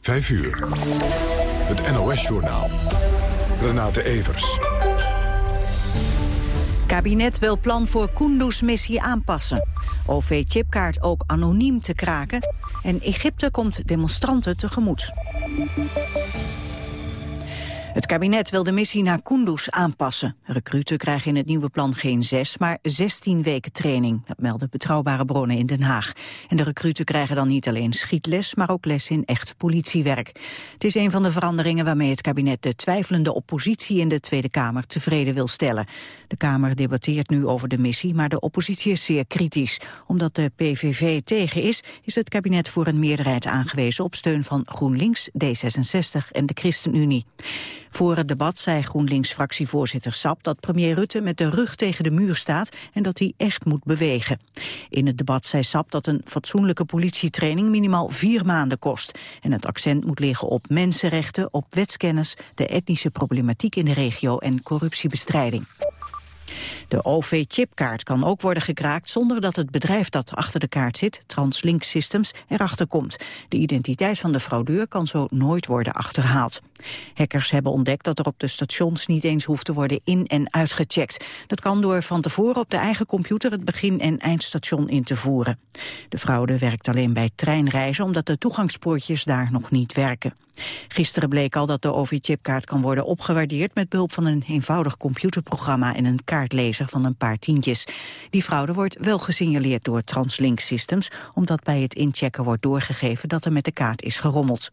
5 uur. Het NOS-journaal. Renate Evers. Kabinet wil plan voor Kunduz-missie aanpassen. OV-chipkaart ook anoniem te kraken. En Egypte komt demonstranten tegemoet. Het kabinet wil de missie naar Kunduz aanpassen. Recruten krijgen in het nieuwe plan geen zes, maar 16 weken training. Dat melden betrouwbare bronnen in Den Haag. En de recruten krijgen dan niet alleen schietles, maar ook les in echt politiewerk. Het is een van de veranderingen waarmee het kabinet de twijfelende oppositie in de Tweede Kamer tevreden wil stellen. De Kamer debatteert nu over de missie, maar de oppositie is zeer kritisch. Omdat de PVV tegen is, is het kabinet voor een meerderheid aangewezen op steun van GroenLinks, D66 en de ChristenUnie. Voor het debat zei GroenLinks-fractievoorzitter Sap dat premier Rutte met de rug tegen de muur staat en dat hij echt moet bewegen. In het debat zei Sap dat een fatsoenlijke politietraining minimaal vier maanden kost. En het accent moet liggen op mensenrechten, op wetskennis, de etnische problematiek in de regio en corruptiebestrijding. De OV-chipkaart kan ook worden gekraakt zonder dat het bedrijf dat achter de kaart zit, TransLink Systems, erachter komt. De identiteit van de fraudeur kan zo nooit worden achterhaald. Hackers hebben ontdekt dat er op de stations niet eens hoeft te worden in- en uitgecheckt. Dat kan door van tevoren op de eigen computer het begin- en eindstation in te voeren. De fraude werkt alleen bij treinreizen omdat de toegangspoortjes daar nog niet werken. Gisteren bleek al dat de OV-chipkaart kan worden opgewaardeerd met behulp van een eenvoudig computerprogramma en een kaartlezer van een paar tientjes. Die fraude wordt wel gesignaleerd door TransLink Systems, omdat bij het inchecken wordt doorgegeven dat er met de kaart is gerommeld.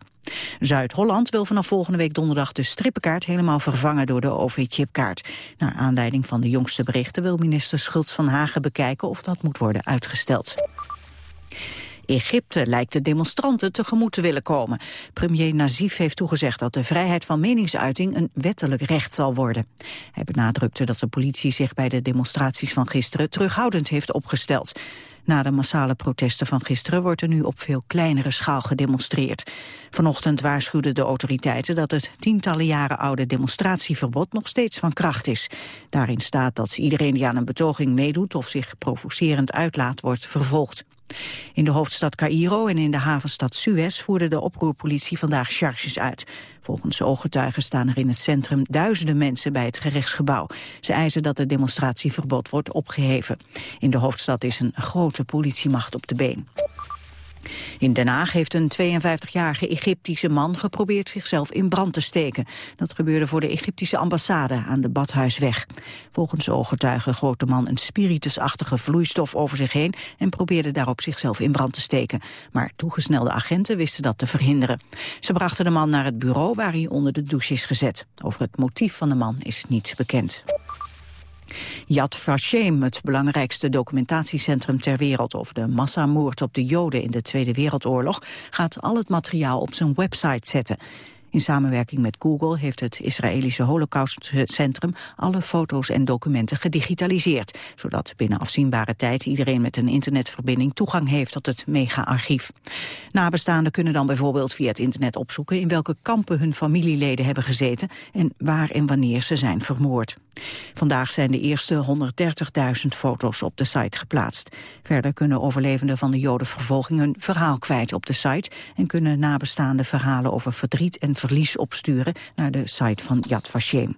Zuid-Holland wil vanaf volgende week donderdag de strippenkaart helemaal vervangen door de OV-chipkaart. Naar aanleiding van de jongste berichten wil minister Schultz van Hagen bekijken of dat moet worden uitgesteld. Egypte lijkt de demonstranten tegemoet te willen komen. Premier Nazif heeft toegezegd dat de vrijheid van meningsuiting een wettelijk recht zal worden. Hij benadrukte dat de politie zich bij de demonstraties van gisteren terughoudend heeft opgesteld. Na de massale protesten van gisteren wordt er nu op veel kleinere schaal gedemonstreerd. Vanochtend waarschuwden de autoriteiten dat het tientallen jaren oude demonstratieverbod nog steeds van kracht is. Daarin staat dat iedereen die aan een betoging meedoet of zich provocerend uitlaat wordt vervolgd. In de hoofdstad Cairo en in de havenstad Suez voerde de oproerpolitie vandaag charges uit. Volgens ooggetuigen staan er in het centrum duizenden mensen bij het gerechtsgebouw. Ze eisen dat het demonstratieverbod wordt opgeheven. In de hoofdstad is een grote politiemacht op de been. In Den Haag heeft een 52-jarige Egyptische man geprobeerd zichzelf in brand te steken. Dat gebeurde voor de Egyptische ambassade aan de Badhuisweg. Volgens ooggetuigen goot de man een spiritusachtige vloeistof over zich heen en probeerde daarop zichzelf in brand te steken. Maar toegesnelde agenten wisten dat te verhinderen. Ze brachten de man naar het bureau waar hij onder de douche is gezet. Over het motief van de man is niets bekend. Yad Vashem, het belangrijkste documentatiecentrum ter wereld over de massamoord op de Joden in de Tweede Wereldoorlog, gaat al het materiaal op zijn website zetten. In samenwerking met Google heeft het Israëlische Holocaustcentrum alle foto's en documenten gedigitaliseerd, zodat binnen afzienbare tijd iedereen met een internetverbinding toegang heeft tot het mega-archief. Nabestaanden kunnen dan bijvoorbeeld via het internet opzoeken in welke kampen hun familieleden hebben gezeten en waar en wanneer ze zijn vermoord. Vandaag zijn de eerste 130.000 foto's op de site geplaatst. Verder kunnen overlevenden van de jodenvervolging hun verhaal kwijt op de site... en kunnen nabestaande verhalen over verdriet en verlies opsturen... naar de site van Yad Vashem.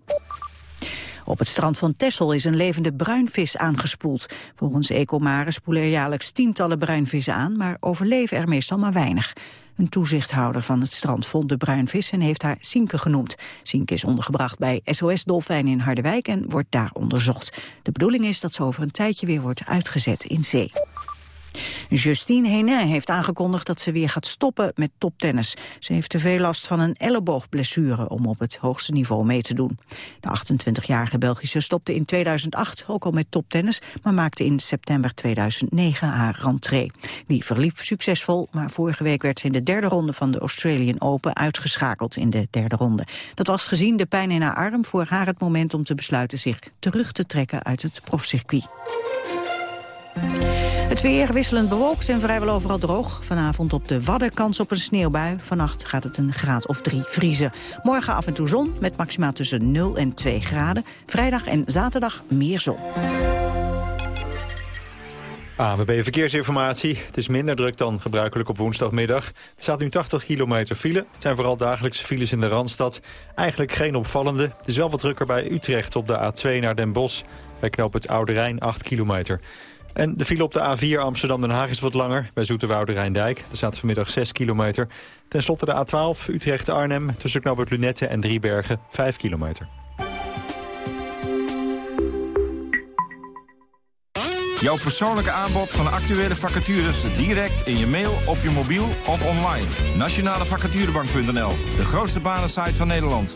Op het strand van Texel is een levende bruinvis aangespoeld. Volgens Ecomare spoelen er jaarlijks tientallen bruinvissen aan... maar overleven er meestal maar weinig. Een toezichthouder van het strand vond de bruinvis en heeft haar Sienke genoemd. Sienke is ondergebracht bij SOS Dolfijn in Harderwijk en wordt daar onderzocht. De bedoeling is dat ze over een tijdje weer wordt uitgezet in zee. Justine Henin heeft aangekondigd dat ze weer gaat stoppen met toptennis. Ze heeft te veel last van een elleboogblessure om op het hoogste niveau mee te doen. De 28-jarige Belgische stopte in 2008 ook al met toptennis, maar maakte in september 2009 haar rentree. Die verliep succesvol, maar vorige week werd ze in de derde ronde van de Australian Open uitgeschakeld in de derde ronde. Dat was gezien de pijn in haar arm voor haar het moment om te besluiten zich terug te trekken uit het profcircuit. Het weer wisselend bewolkt en vrijwel overal droog. Vanavond op de Wadden kans op een sneeuwbui. Vannacht gaat het een graad of drie vriezen. Morgen af en toe zon met maximaal tussen 0 en 2 graden. Vrijdag en zaterdag meer zon. AWB Verkeersinformatie. Het is minder druk dan gebruikelijk op woensdagmiddag. Er staat nu 80 kilometer file. Het zijn vooral dagelijkse files in de Randstad. Eigenlijk geen opvallende. Het is wel wat drukker bij Utrecht op de A2 naar Den Bosch. Bij knoop het Oude Rijn 8 kilometer. En de file op de A4 Amsterdam-Den Haag is wat langer. Bij Zoeterwoude Rijndijk. Er staat vanmiddag 6 kilometer. Ten slotte de A12 Utrecht-Arnhem. Tussen het Lunette en Driebergen 5 kilometer. Jouw persoonlijke aanbod van actuele vacatures direct in je mail, op je mobiel of online. Nationalevacaturebank.nl, de grootste banensite van Nederland.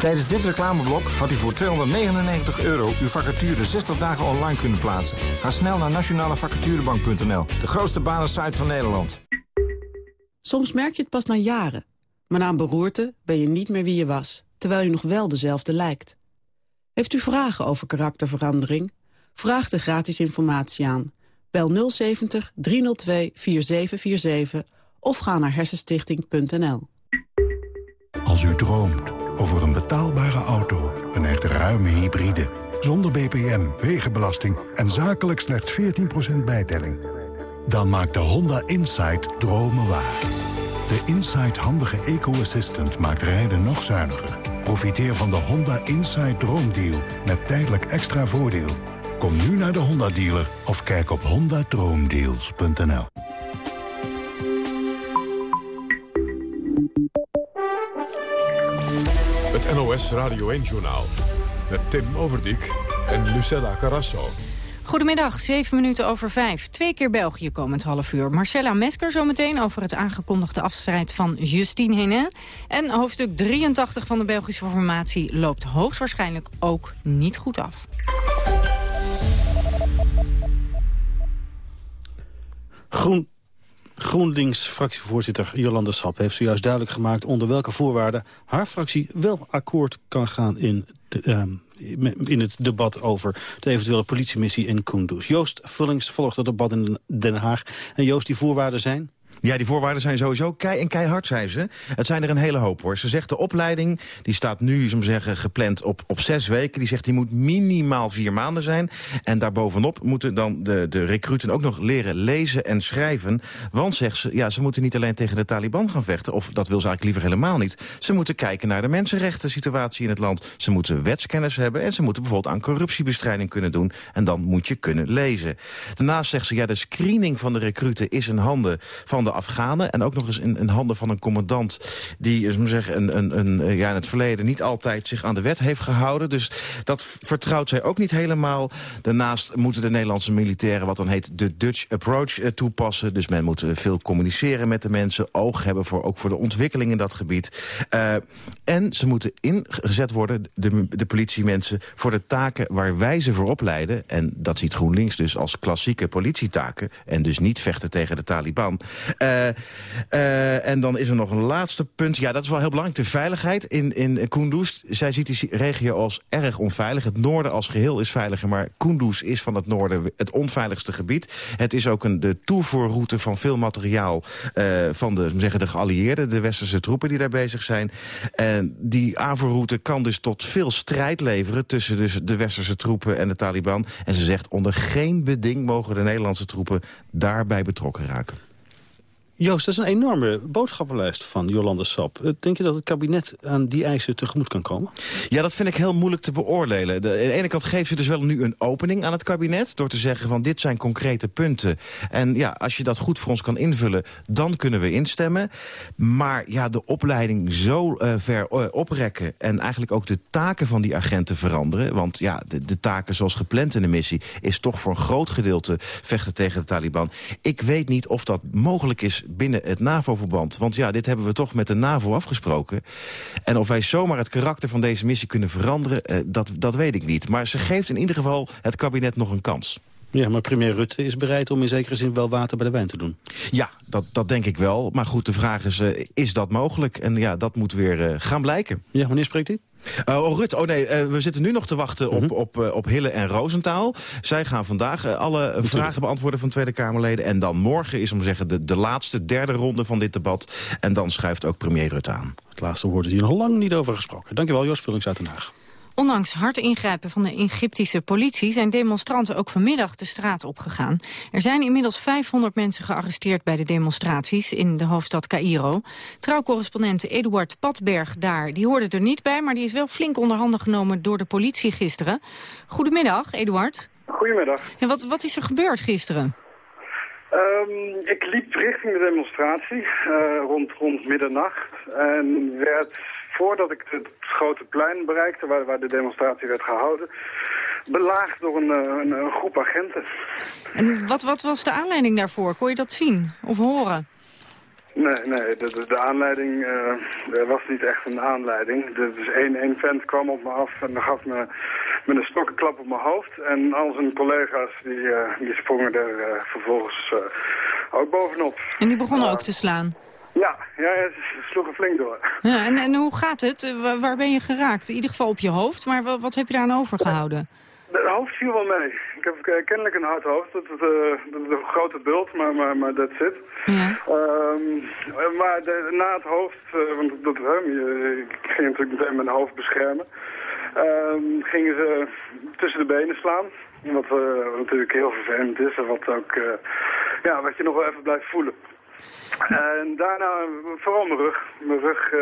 Tijdens dit reclameblok had u voor 299 euro uw vacature 60 dagen online kunnen plaatsen. Ga snel naar nationalevacaturebank.nl, de grootste banensite van Nederland. Soms merk je het pas na jaren. Maar na een beroerte ben je niet meer wie je was, terwijl je nog wel dezelfde lijkt. Heeft u vragen over karakterverandering? Vraag de gratis informatie aan. Bel 070 302 4747 of ga naar hersenstichting.nl. Als u droomt over een betaalbare auto, een echt ruime hybride... zonder BPM, wegenbelasting en zakelijk slechts 14% bijtelling... dan maakt de Honda Insight dromen waar. De Insight handige eco-assistant maakt rijden nog zuiniger. Profiteer van de Honda Insight Droomdeal met tijdelijk extra voordeel. Kom nu naar de Honda-dealer of kijk op hondadroomdeals.nl. Het NOS Radio 1-journaal. Met Tim Overdijk en Lucella Carrasso. Goedemiddag, 7 minuten over 5. Twee keer België komend half uur. Marcella Mesker zometeen over het aangekondigde afstrijd van Justine Henin. En hoofdstuk 83 van de Belgische formatie loopt hoogstwaarschijnlijk ook niet goed af. Groen GroenLinks-fractievoorzitter Jolande Sap heeft zojuist duidelijk gemaakt... onder welke voorwaarden haar fractie wel akkoord kan gaan in, ehm, in het debat over de eventuele politiemissie in Kunduz. Joost Vullings volgt het debat in Den Haag. En Joost, die voorwaarden zijn? Ja, die voorwaarden zijn sowieso kei en keihard, zei ze. Het zijn er een hele hoop, hoor. Ze zegt de opleiding, die staat nu, zullen zeggen, gepland op, op zes weken. Die zegt, die moet minimaal vier maanden zijn. En daarbovenop moeten dan de, de recruten ook nog leren lezen en schrijven. Want, zegt ze, ja, ze moeten niet alleen tegen de Taliban gaan vechten. Of dat wil ze eigenlijk liever helemaal niet. Ze moeten kijken naar de mensenrechten situatie in het land. Ze moeten wetskennis hebben. En ze moeten bijvoorbeeld aan corruptiebestrijding kunnen doen. En dan moet je kunnen lezen. Daarnaast zegt ze, ja, de screening van de recruten is in handen van de Afghanen. En ook nog eens in, handen van een commandant die eh, zeggen, een, een, een, eh, ja, in het verleden niet altijd zich aan de wet heeft gehouden. Dus dat vertrouwt zij ook niet helemaal. Daarnaast moeten de Nederlandse militairen wat dan heet de Dutch approach eh, toepassen. Dus men moet veel communiceren met de mensen. Oog hebben voor, ook voor de ontwikkeling in dat gebied. En ze moeten ingezet worden, de, de politiemensen, voor de taken waar wij ze voor opleiden. En dat ziet GroenLinks dus als klassieke politietaken. En dus niet vechten tegen de Taliban. Uh, uh, en dan is er nog een laatste punt. Ja, dat is wel heel belangrijk. De veiligheid in, in Kunduz. Zij ziet die regio als erg onveilig. Het noorden als geheel is veiliger. Maar Kunduz is van het noorden het onveiligste gebied. Het is ook een, de toevoerroute van veel materiaal uh, van de, zeggen, de geallieerden. De westerse troepen die daar bezig zijn. En die aanvoerroute kan dus tot veel strijd leveren... tussen dus de westerse troepen en de Taliban. En ze zegt onder geen beding mogen de Nederlandse troepen daarbij betrokken raken. Joost, dat is een enorme boodschappenlijst van Jolande Sap. Eh, denk je dat het kabinet aan die eisen tegemoet kan komen? Ja, dat vind ik heel moeilijk te beoordelen. De, aan de ene kant geeft ze dus wel nu een opening aan het kabinet... door te zeggen van dit zijn concrete punten. En ja, als je dat goed voor ons kan invullen, dan kunnen we instemmen. Maar ja, de opleiding zo uh, ver uh, oprekken... en eigenlijk ook de taken van die agenten veranderen... want ja, de, de taken zoals gepland in de missie... is toch voor een groot gedeelte vechten tegen de Taliban. Ik weet niet of dat mogelijk is binnen het NAVO-verband. Want ja, dit hebben we toch met de NAVO afgesproken. En of wij zomaar het karakter van deze missie kunnen veranderen... Eh, dat, dat weet ik niet. Maar ze geeft in ieder geval het kabinet nog een kans. Ja, maar premier Rutte is bereid om in zekere zin wel water bij de wijn te doen. Ja, dat, dat denk ik wel. Maar goed, de vraag is, uh, is dat mogelijk? En ja, dat moet weer uh, gaan blijken. Ja, wanneer spreekt u? Uh, oh, Rutte, oh nee, uh, we zitten nu nog te wachten op, -hmm. op, uh, op Hille en Roosentaal. Zij gaan vandaag alle Natuurlijk. vragen beantwoorden van Tweede Kamerleden. En dan morgen is, om te zeggen, de, de laatste, derde ronde van dit debat. En dan schrijft ook premier Rutte aan. Het laatste woord is hier nog lang niet over gesproken. Dankjewel, Jos Vullings uit Den Haag. Ondanks hard ingrijpen van de Egyptische politie... zijn demonstranten ook vanmiddag de straat opgegaan. Er zijn inmiddels 500 mensen gearresteerd bij de demonstraties... in de hoofdstad Cairo. Trouwcorrespondent Eduard Patberg daar, die hoorde er niet bij... maar die is wel flink onderhanden genomen door de politie gisteren. Goedemiddag, Eduard. Goedemiddag. En wat, wat is er gebeurd gisteren? Um, ik liep richting de demonstratie uh, rond, rond middernacht en werd voordat ik het grote plein bereikte waar, waar de demonstratie werd gehouden, belaagd door een, een, een, groep agenten. En wat, wat was de aanleiding daarvoor? Kon je dat zien of horen? Nee, nee, de, de, de aanleiding uh, was niet echt een aanleiding. Dus één, één vent kwam op me af en gaf me met een stok een klap op mijn hoofd. En al zijn collega's die, uh, die sprongen er uh, vervolgens ook bovenop. En die begonnen ook te slaan? Ja, ja, ze sloegen flink door. Ja, en, en hoe gaat het? Waar ben je geraakt? In ieder geval op je hoofd, maar wat, heb je daar aan overgehouden? Het hoofd viel wel mee. Ik heb kennelijk een hard hoofd. Dat is, uh, dat is een grote bult, maar, maar, maar dat zit. Ja. Um, maar de, na het hoofd, want dat, uh, ik ging natuurlijk meteen mijn hoofd beschermen, um, gingen ze tussen de benen slaan. Wat natuurlijk heel vervelend is en wat ook, ja, wat je nog wel even blijft voelen. En daarna vooral mijn rug. Mijn rug uh,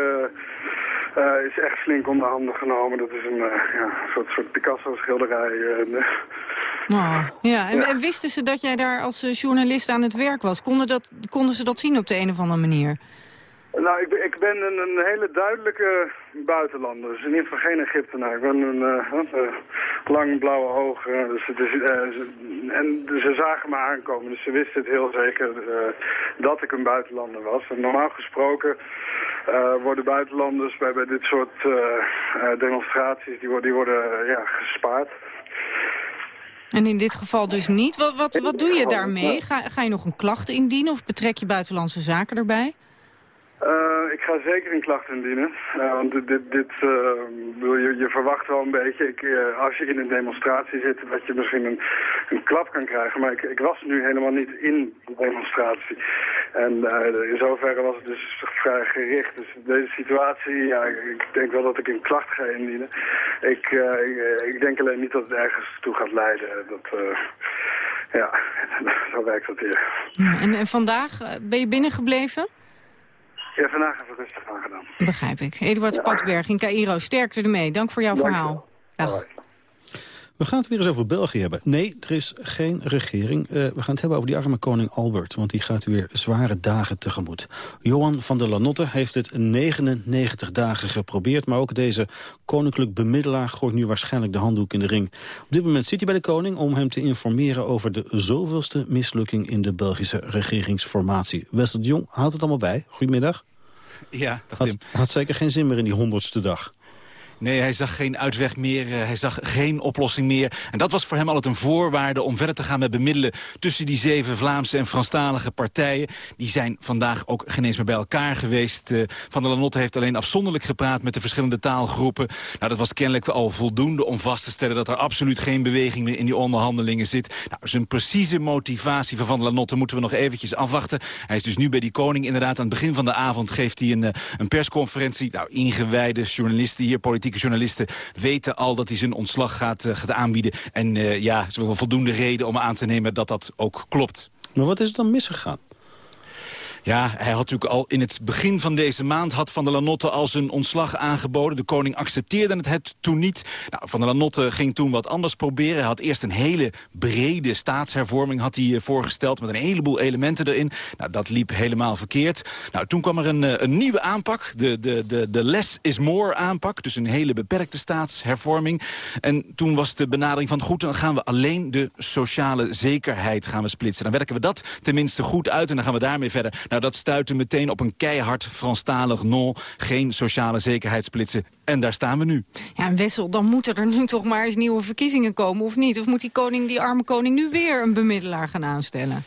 uh, is echt flink onder handen genomen. Dat is een uh, ja, soort, soort Picasso-schilderij. Oh, ja, en, ja. en, wisten ze dat jij daar als journalist aan het werk was? Konden, dat, konden ze dat zien op de een of andere manier? Nou, ik ben, ik ben een, een, hele duidelijke buitenlander. Dus in ieder geval geen Egyptenaar. Ik ben een uh, lang blauwe ogen. Dus het is, uh, ze, en ze zagen me aankomen. Dus ze wisten het heel zeker uh, dat ik een buitenlander was. En normaal gesproken worden buitenlanders bij, bij dit soort demonstraties... die worden, die worden ja, gespaard. En in dit geval dus niet. Wat, wat, wat doe je daarmee? Ga, ga je nog een klacht indienen of betrek je buitenlandse zaken erbij? Uh, ik ga zeker een klacht indienen. Uh, want dit, dit, uh, je, je verwacht wel een beetje, ik, als je in een demonstratie zit, dat je misschien een, een klap kan krijgen. Maar ik, ik, was nu helemaal niet in de demonstratie. En in zoverre was het dus vrij gericht. Dus deze situatie, ja, ik denk wel dat ik een klacht ga indienen. Ik, ik, ik, denk alleen niet dat het ergens toe gaat leiden. Dat, ja, zo werkt dat hier. Ja, en, en vandaag ben je binnengebleven? Ja, vandaag even rustig aangedaan. Begrijp ik. Eduard ja. Patberg in Cairo, sterkte ermee. Dank voor jouw Dank verhaal. Dag. We gaan het weer eens over België hebben. Nee, er is geen regering. Uh, we gaan het hebben over die arme koning Albert, want die gaat weer zware dagen tegemoet. Johan van der Lanotte heeft het 99 dagen geprobeerd, maar ook deze koninklijk bemiddelaar gooit nu waarschijnlijk de handdoek in de ring. Op dit moment zit hij bij de koning om hem te informeren over de zoveelste mislukking in de Belgische regeringsformatie. Wessel de Jong houdt het allemaal bij. Goedemiddag. Ja, dag Tim. Had, had zeker geen zin meer in die honderdste dag. Nee, hij zag geen uitweg meer, uh, hij zag geen oplossing meer. En dat was voor hem altijd een voorwaarde om verder te gaan met bemiddelen... tussen die zeven Vlaamse en Franstalige partijen. Die zijn vandaag ook geen meer bij elkaar geweest. Uh, Van der Lanotte heeft alleen afzonderlijk gepraat met de verschillende taalgroepen. Nou, dat was kennelijk al voldoende om vast te stellen... dat er absoluut geen beweging meer in die onderhandelingen zit. Nou, zijn precieze motivatie van Van der Lanotte moeten we nog eventjes afwachten. Hij is dus nu bij die koning. Inderdaad, aan het begin van de avond geeft hij een, uh, een persconferentie. Nou, ingewijde journalisten hier, politiek journalisten weten al dat hij zijn ontslag gaat, uh, gaat aanbieden. En uh, ja, ze hebben voldoende reden om aan te nemen dat dat ook klopt. Maar wat is er dan misgegaan? Ja, hij had natuurlijk al in het begin van deze maand... had Van der Lanotte al zijn ontslag aangeboden. De koning accepteerde het toen niet. Nou, van der Lanotte ging toen wat anders proberen. Hij had eerst een hele brede staatshervorming had hij voorgesteld... met een heleboel elementen erin. Nou, dat liep helemaal verkeerd. Nou, toen kwam er een, een nieuwe aanpak. De, de, de, de less is more aanpak. Dus een hele beperkte staatshervorming. En toen was de benadering van... goed, dan gaan we alleen de sociale zekerheid gaan we splitsen. Dan werken we dat tenminste goed uit en dan gaan we daarmee verder... Nou, Nou, dat stuitte meteen op een keihard Franstalig non. Geen sociale zekerheidsplitsen. En daar staan we nu. Ja, en Wessel, dan moeten er nu toch maar eens nieuwe verkiezingen komen, of niet? Of moet die koning, die arme koning, nu weer een bemiddelaar gaan aanstellen?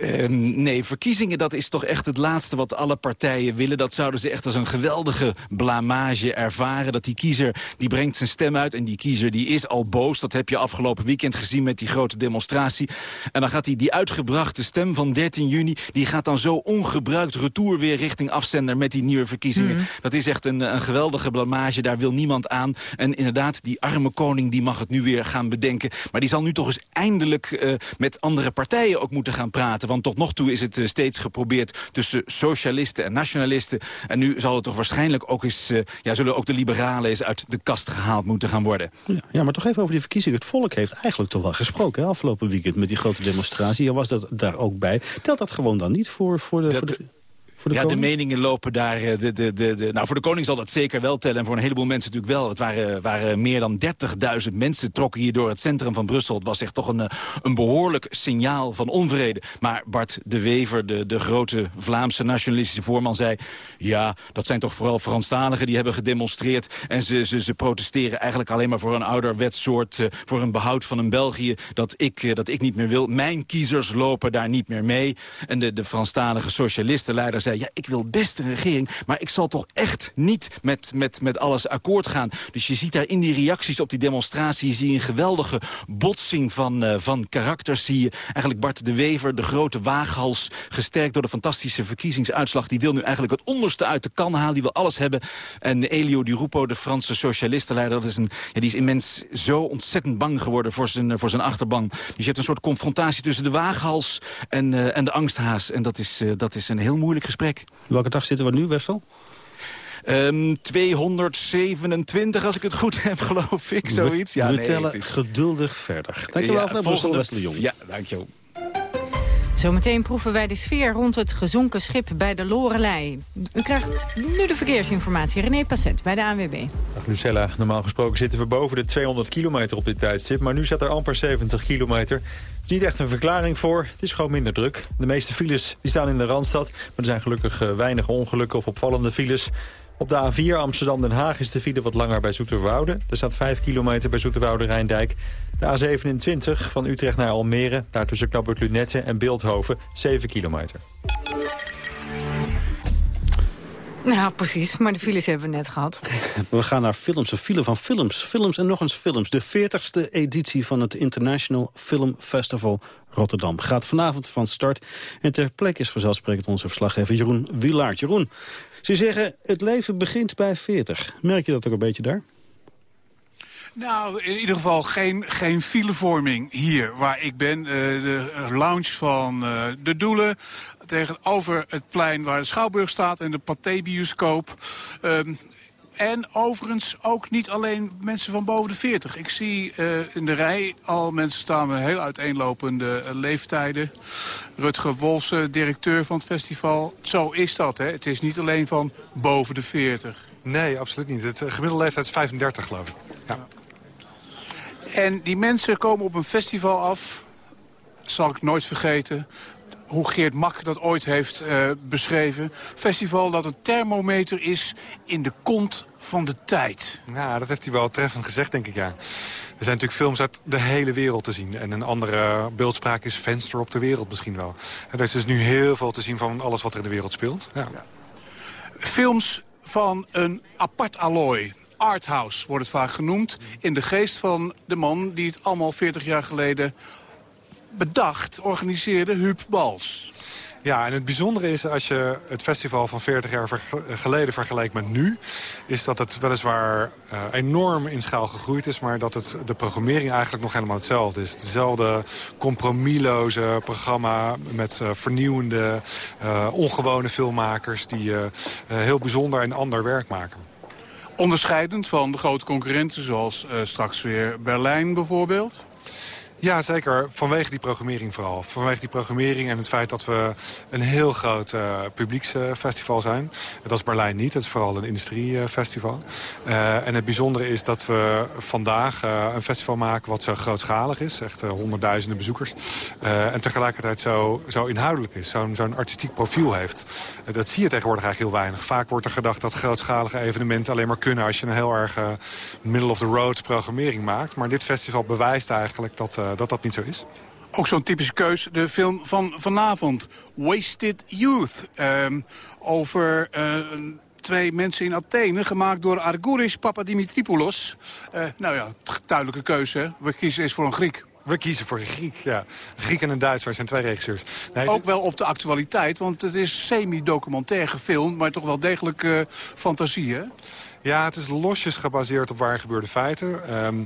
Ehm, nee, verkiezingen, dat is toch echt het laatste wat alle partijen willen. Dat zouden ze echt als een geweldige blamage ervaren. Dat die kiezer, die brengt zijn stem uit en die kiezer die is al boos. Dat heb je afgelopen weekend gezien met die grote demonstratie. En dan gaat hij die uitgebrachte stem van 13 juni... die gaat dan zo ongebruikt retour weer richting afzender met die nieuwe verkiezingen. Mhm. Dat is echt een, een geweldige blamage, daar wil niemand aan. En inderdaad, die arme koning die mag het nu weer gaan bedenken. Maar die zal nu toch eens eindelijk eh, met andere partijen ook moeten gaan praten. Want tot nog toe is het eh, steeds geprobeerd tussen socialisten en nationalisten. En nu zal het toch waarschijnlijk ook eens... eh, ja, zullen ook de liberalen eens uit de kast gehaald moeten gaan worden. Ja, maar toch even over die verkiezingen. Het volk heeft eigenlijk toch wel gesproken hè, afgelopen weekend met die grote demonstratie. Je was dat daar ook bij. Telt dat gewoon dan niet voor, voor de... voor de... Voor de ja, de meningen lopen daar... eh, De, de, de, de, nou, voor de koning zal dat zeker wel tellen. En voor een heleboel mensen natuurlijk wel. Het waren, waren meer dan 30.000 mensen trokken hier door het centrum van Brussel. Het was echt toch een, eh, een behoorlijk signaal van onvrede. Maar Bart de Wever, de, de grote Vlaamse nationalistische voorman, zei... ja, dat zijn toch vooral Franstaligen die hebben gedemonstreerd. En ze, ze, ze protesteren eigenlijk alleen maar voor een ouderwets soort... eh, voor een behoud van een België dat ik, dat ik niet meer wil. Mijn kiezers lopen daar niet meer mee. En de, de Franstalige socialistenleider zei... ja, ik wil best een regering, maar ik zal toch echt niet met, met, met alles akkoord gaan. Dus je ziet daar in die reacties op die demonstratie... zie je een geweldige botsing van, eh, van karakters. Zie je eigenlijk Bart de Wever, de grote waaghals... gesterkt door de fantastische verkiezingsuitslag. Die wil nu eigenlijk het onderste uit de kan halen. Die wil alles hebben. En Elio Di Rupo, de Franse socialistenleider... Dat is een, ja, die is immens zo ontzettend bang geworden voor zijn, voor zijn achterban. Dus je hebt een soort confrontatie tussen de waaghals en, eh, en de angsthaas. En dat is, eh, dat is een heel moeilijk gesprek. Welke dag zitten we nu, Wessel? Ehm 227, als ik het goed heb, geloof ik, zoiets. We, ja, we nee, tellen het is... geduldig verder. Dankjewel Ja, volgende- Wesley Jong. Ja, dankjewel. Zometeen proeven wij de sfeer rond het gezonken schip bij de Lorelei. U krijgt nu de verkeersinformatie. René Passet bij de ANWB. Lucella, normaal gesproken zitten we boven de 200 kilometer op dit tijdstip. Maar nu staat er amper 70 kilometer. Het is niet echt een verklaring voor. Het is gewoon minder druk. De meeste files die staan in de Randstad. Maar er zijn gelukkig eh, weinig ongelukken of opvallende files. Op de A4 Amsterdam-Den Haag is de file wat langer bij Zoeterwoude. Er staat 5 kilometer bij Zoeterwoude-Rijndijk. De A27 van Utrecht naar Almere. Daar tussen Knappert Lunette en Beeldhoven 7 kilometer. Nou, precies. Maar de files hebben we net gehad. We gaan naar films, een file van films. Films en nog eens films. De 40ste editie van het International Film Festival Rotterdam gaat vanavond van start. En ter plekke is vanzelfsprekend onze verslaggever Jeroen Wilaert. Jeroen, ze zeggen het leven begint bij 40. Merk je dat ook een beetje daar? Nou, in ieder geval geen, geen filevorming hier waar ik ben. Eh, de lounge van eh, De Doelen tegenover het plein waar de Schouwburg staat... en de Pathé-bioscoop. Ehm, en overigens ook niet alleen mensen van boven de 40. Ik zie eh, in de rij al mensen staan met heel uiteenlopende leeftijden. Rutger Wolfsen, directeur van het festival. Zo is dat, hè? Het is niet alleen van boven de 40. Nee, absoluut niet. Het gemiddelde leeftijd is 35, geloof ik. Ja. En die mensen komen op een festival af, zal ik nooit vergeten... hoe Geert Mak dat ooit heeft eh, beschreven. Festival dat een thermometer is in de kont van de tijd. ja, dat heeft hij wel treffend gezegd, denk ik, ja. Er zijn natuurlijk films uit de hele wereld te zien. En een andere beeldspraak is venster op de wereld misschien wel. En er is dus nu heel veel te zien van alles wat er in de wereld speelt. Ja. Films van een apart allooi. Arthouse wordt het vaak genoemd. In de geest van de man die het allemaal 40 jaar geleden bedacht, organiseerde, Huub Bals. Ja, en het bijzondere is als je het festival van 40 jaar geleden vergelijkt met nu... is dat het weliswaar eh, enorm in schaal gegroeid is... maar dat het, de programmering eigenlijk nog helemaal hetzelfde is. Hetzelfde compromisloze programma met eh, vernieuwende, eh, ongewone filmmakers... die heel bijzonder en ander werk maken. Onderscheidend van de grote concurrenten, zoals eh, straks weer Berlijn bijvoorbeeld. Ja, zeker. Vanwege die programmering vooral. Vanwege die programmering en het feit dat we een heel groot uh, publieksfestival zijn. Dat is Berlijn niet, het is vooral een industriefestival. Uh, en het bijzondere is dat we vandaag uh, een festival maken wat zo grootschalig is. Echt honderdduizenden bezoekers. en tegelijkertijd zo, zo inhoudelijk is, zo'n zo'n artistiek profiel heeft. dat zie je tegenwoordig eigenlijk heel weinig. Vaak wordt er gedacht dat grootschalige evenementen alleen maar kunnen... als je een heel erg middle-of-the-road programmering maakt. Maar dit festival bewijst eigenlijk dat dat dat niet zo is. Ook zo'n typische keus, de film van vanavond. Wasted Youth. Uh, over uh, twee mensen in Athene, gemaakt door Argouris Papadimitripoulos. Uh, nou ja, duidelijke keuze. We kiezen eens voor een Griek. We kiezen voor een Griek, ja. Een Griek en een Duitser zijn twee regisseurs. Nee, ook wel op de actualiteit, want het is semi-documentair gefilmd... maar toch wel degelijk uh, fantasie, hè? Ja, het is losjes gebaseerd op waar gebeurde feiten. Um,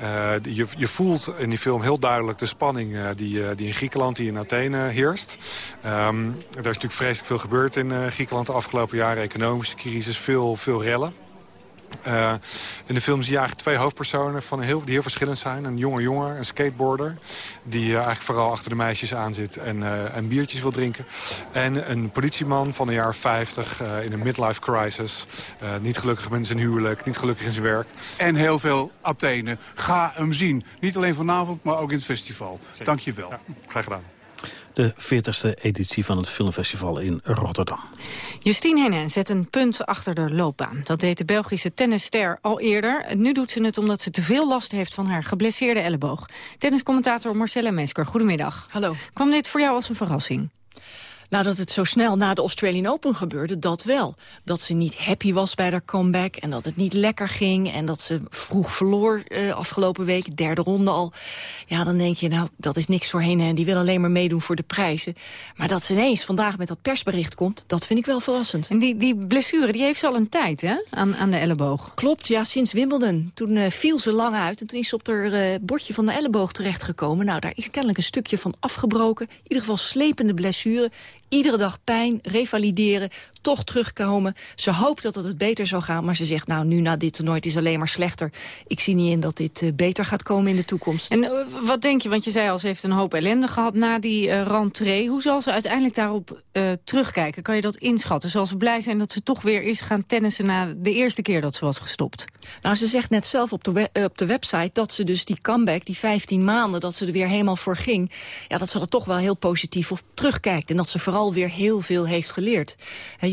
uh, je, je, voelt in die film heel duidelijk de spanning uh, die, uh, die in Griekenland, die in Athene heerst. Um, er is natuurlijk vreselijk veel gebeurd in Griekenland de afgelopen jaren. Economische crisis, veel, veel rellen. Uh, in de film zie je eigenlijk twee hoofdpersonen van heel, die heel verschillend zijn. Een jonge jongen, een skateboarder, die uh, eigenlijk vooral achter de meisjes aan zit en, uh, en biertjes wil drinken. En een politieman van de jaren 50 in een midlife crisis. niet gelukkig met zijn huwelijk, niet gelukkig in zijn werk. En heel veel Athene. Ga hem zien. Niet alleen vanavond, maar ook in het festival. Dank je wel. Ja, graag gedaan de 40ste editie van het filmfestival in Rotterdam. Justine Henin zet een punt achter de loopbaan. Dat deed de Belgische tennisster al eerder. Nu doet ze het omdat ze te veel last heeft van haar geblesseerde elleboog. Tenniscommentator Marcella Mesker, goedemiddag. Hallo. Kwam dit voor jou als een verrassing? Nou, dat het zo snel na de Australian Open gebeurde, dat wel. Dat ze niet happy was bij haar comeback en dat het niet lekker ging... en dat ze vroeg verloor uh, afgelopen week, derde ronde al. Ja, dan denk je, nou, dat is niks voor hen en die wil alleen maar meedoen voor de prijzen. Maar dat ze ineens vandaag met dat persbericht komt, dat vind ik wel verrassend. En die, die blessure, die heeft ze al een tijd, hè, aan, aan de elleboog? Klopt, ja, sinds Wimbledon. Toen uh, viel ze lang uit en toen is ze op haar uh, bordje van de elleboog terechtgekomen. Nou, daar is kennelijk een stukje van afgebroken. In ieder geval slepende blessure Iedere dag pijn, revalideren, toch terugkomen. Ze hoopt dat het, het beter zou gaan, maar ze zegt... nou, nu na dit toernooi, het is alleen maar slechter. Ik zie niet in dat dit uh, beter gaat komen in de toekomst. En uh, wat denk je, want je zei al, ze heeft een hoop ellende gehad na die uh, rentree. Hoe zal ze uiteindelijk daarop terugkijken? Kan je dat inschatten? Zal ze blij zijn dat ze toch weer is gaan tennissen... na de eerste keer dat ze was gestopt? Nou, ze zegt net zelf op de, op de website dat ze dus die comeback, die 15 maanden... dat ze er weer helemaal voor ging, ja, dat ze er toch wel heel positief op terugkijkt. En dat ze vooral weer heel veel heeft geleerd.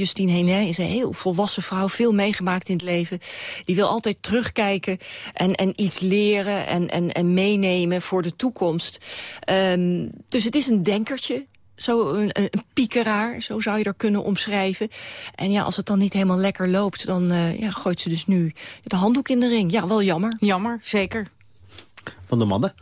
Justine Henin is een heel volwassen vrouw, veel meegemaakt in het leven. Die wil altijd terugkijken en, en iets leren en, en, en meenemen voor de toekomst. Um, dus het is een denkertje, zo een, een, piekeraar, zo zou je er kunnen omschrijven. En ja, als het dan niet helemaal lekker loopt, dan uh, ja, gooit ze dus nu de handdoek in de ring. Ja, wel jammer. Jammer, zeker. Van de mannen?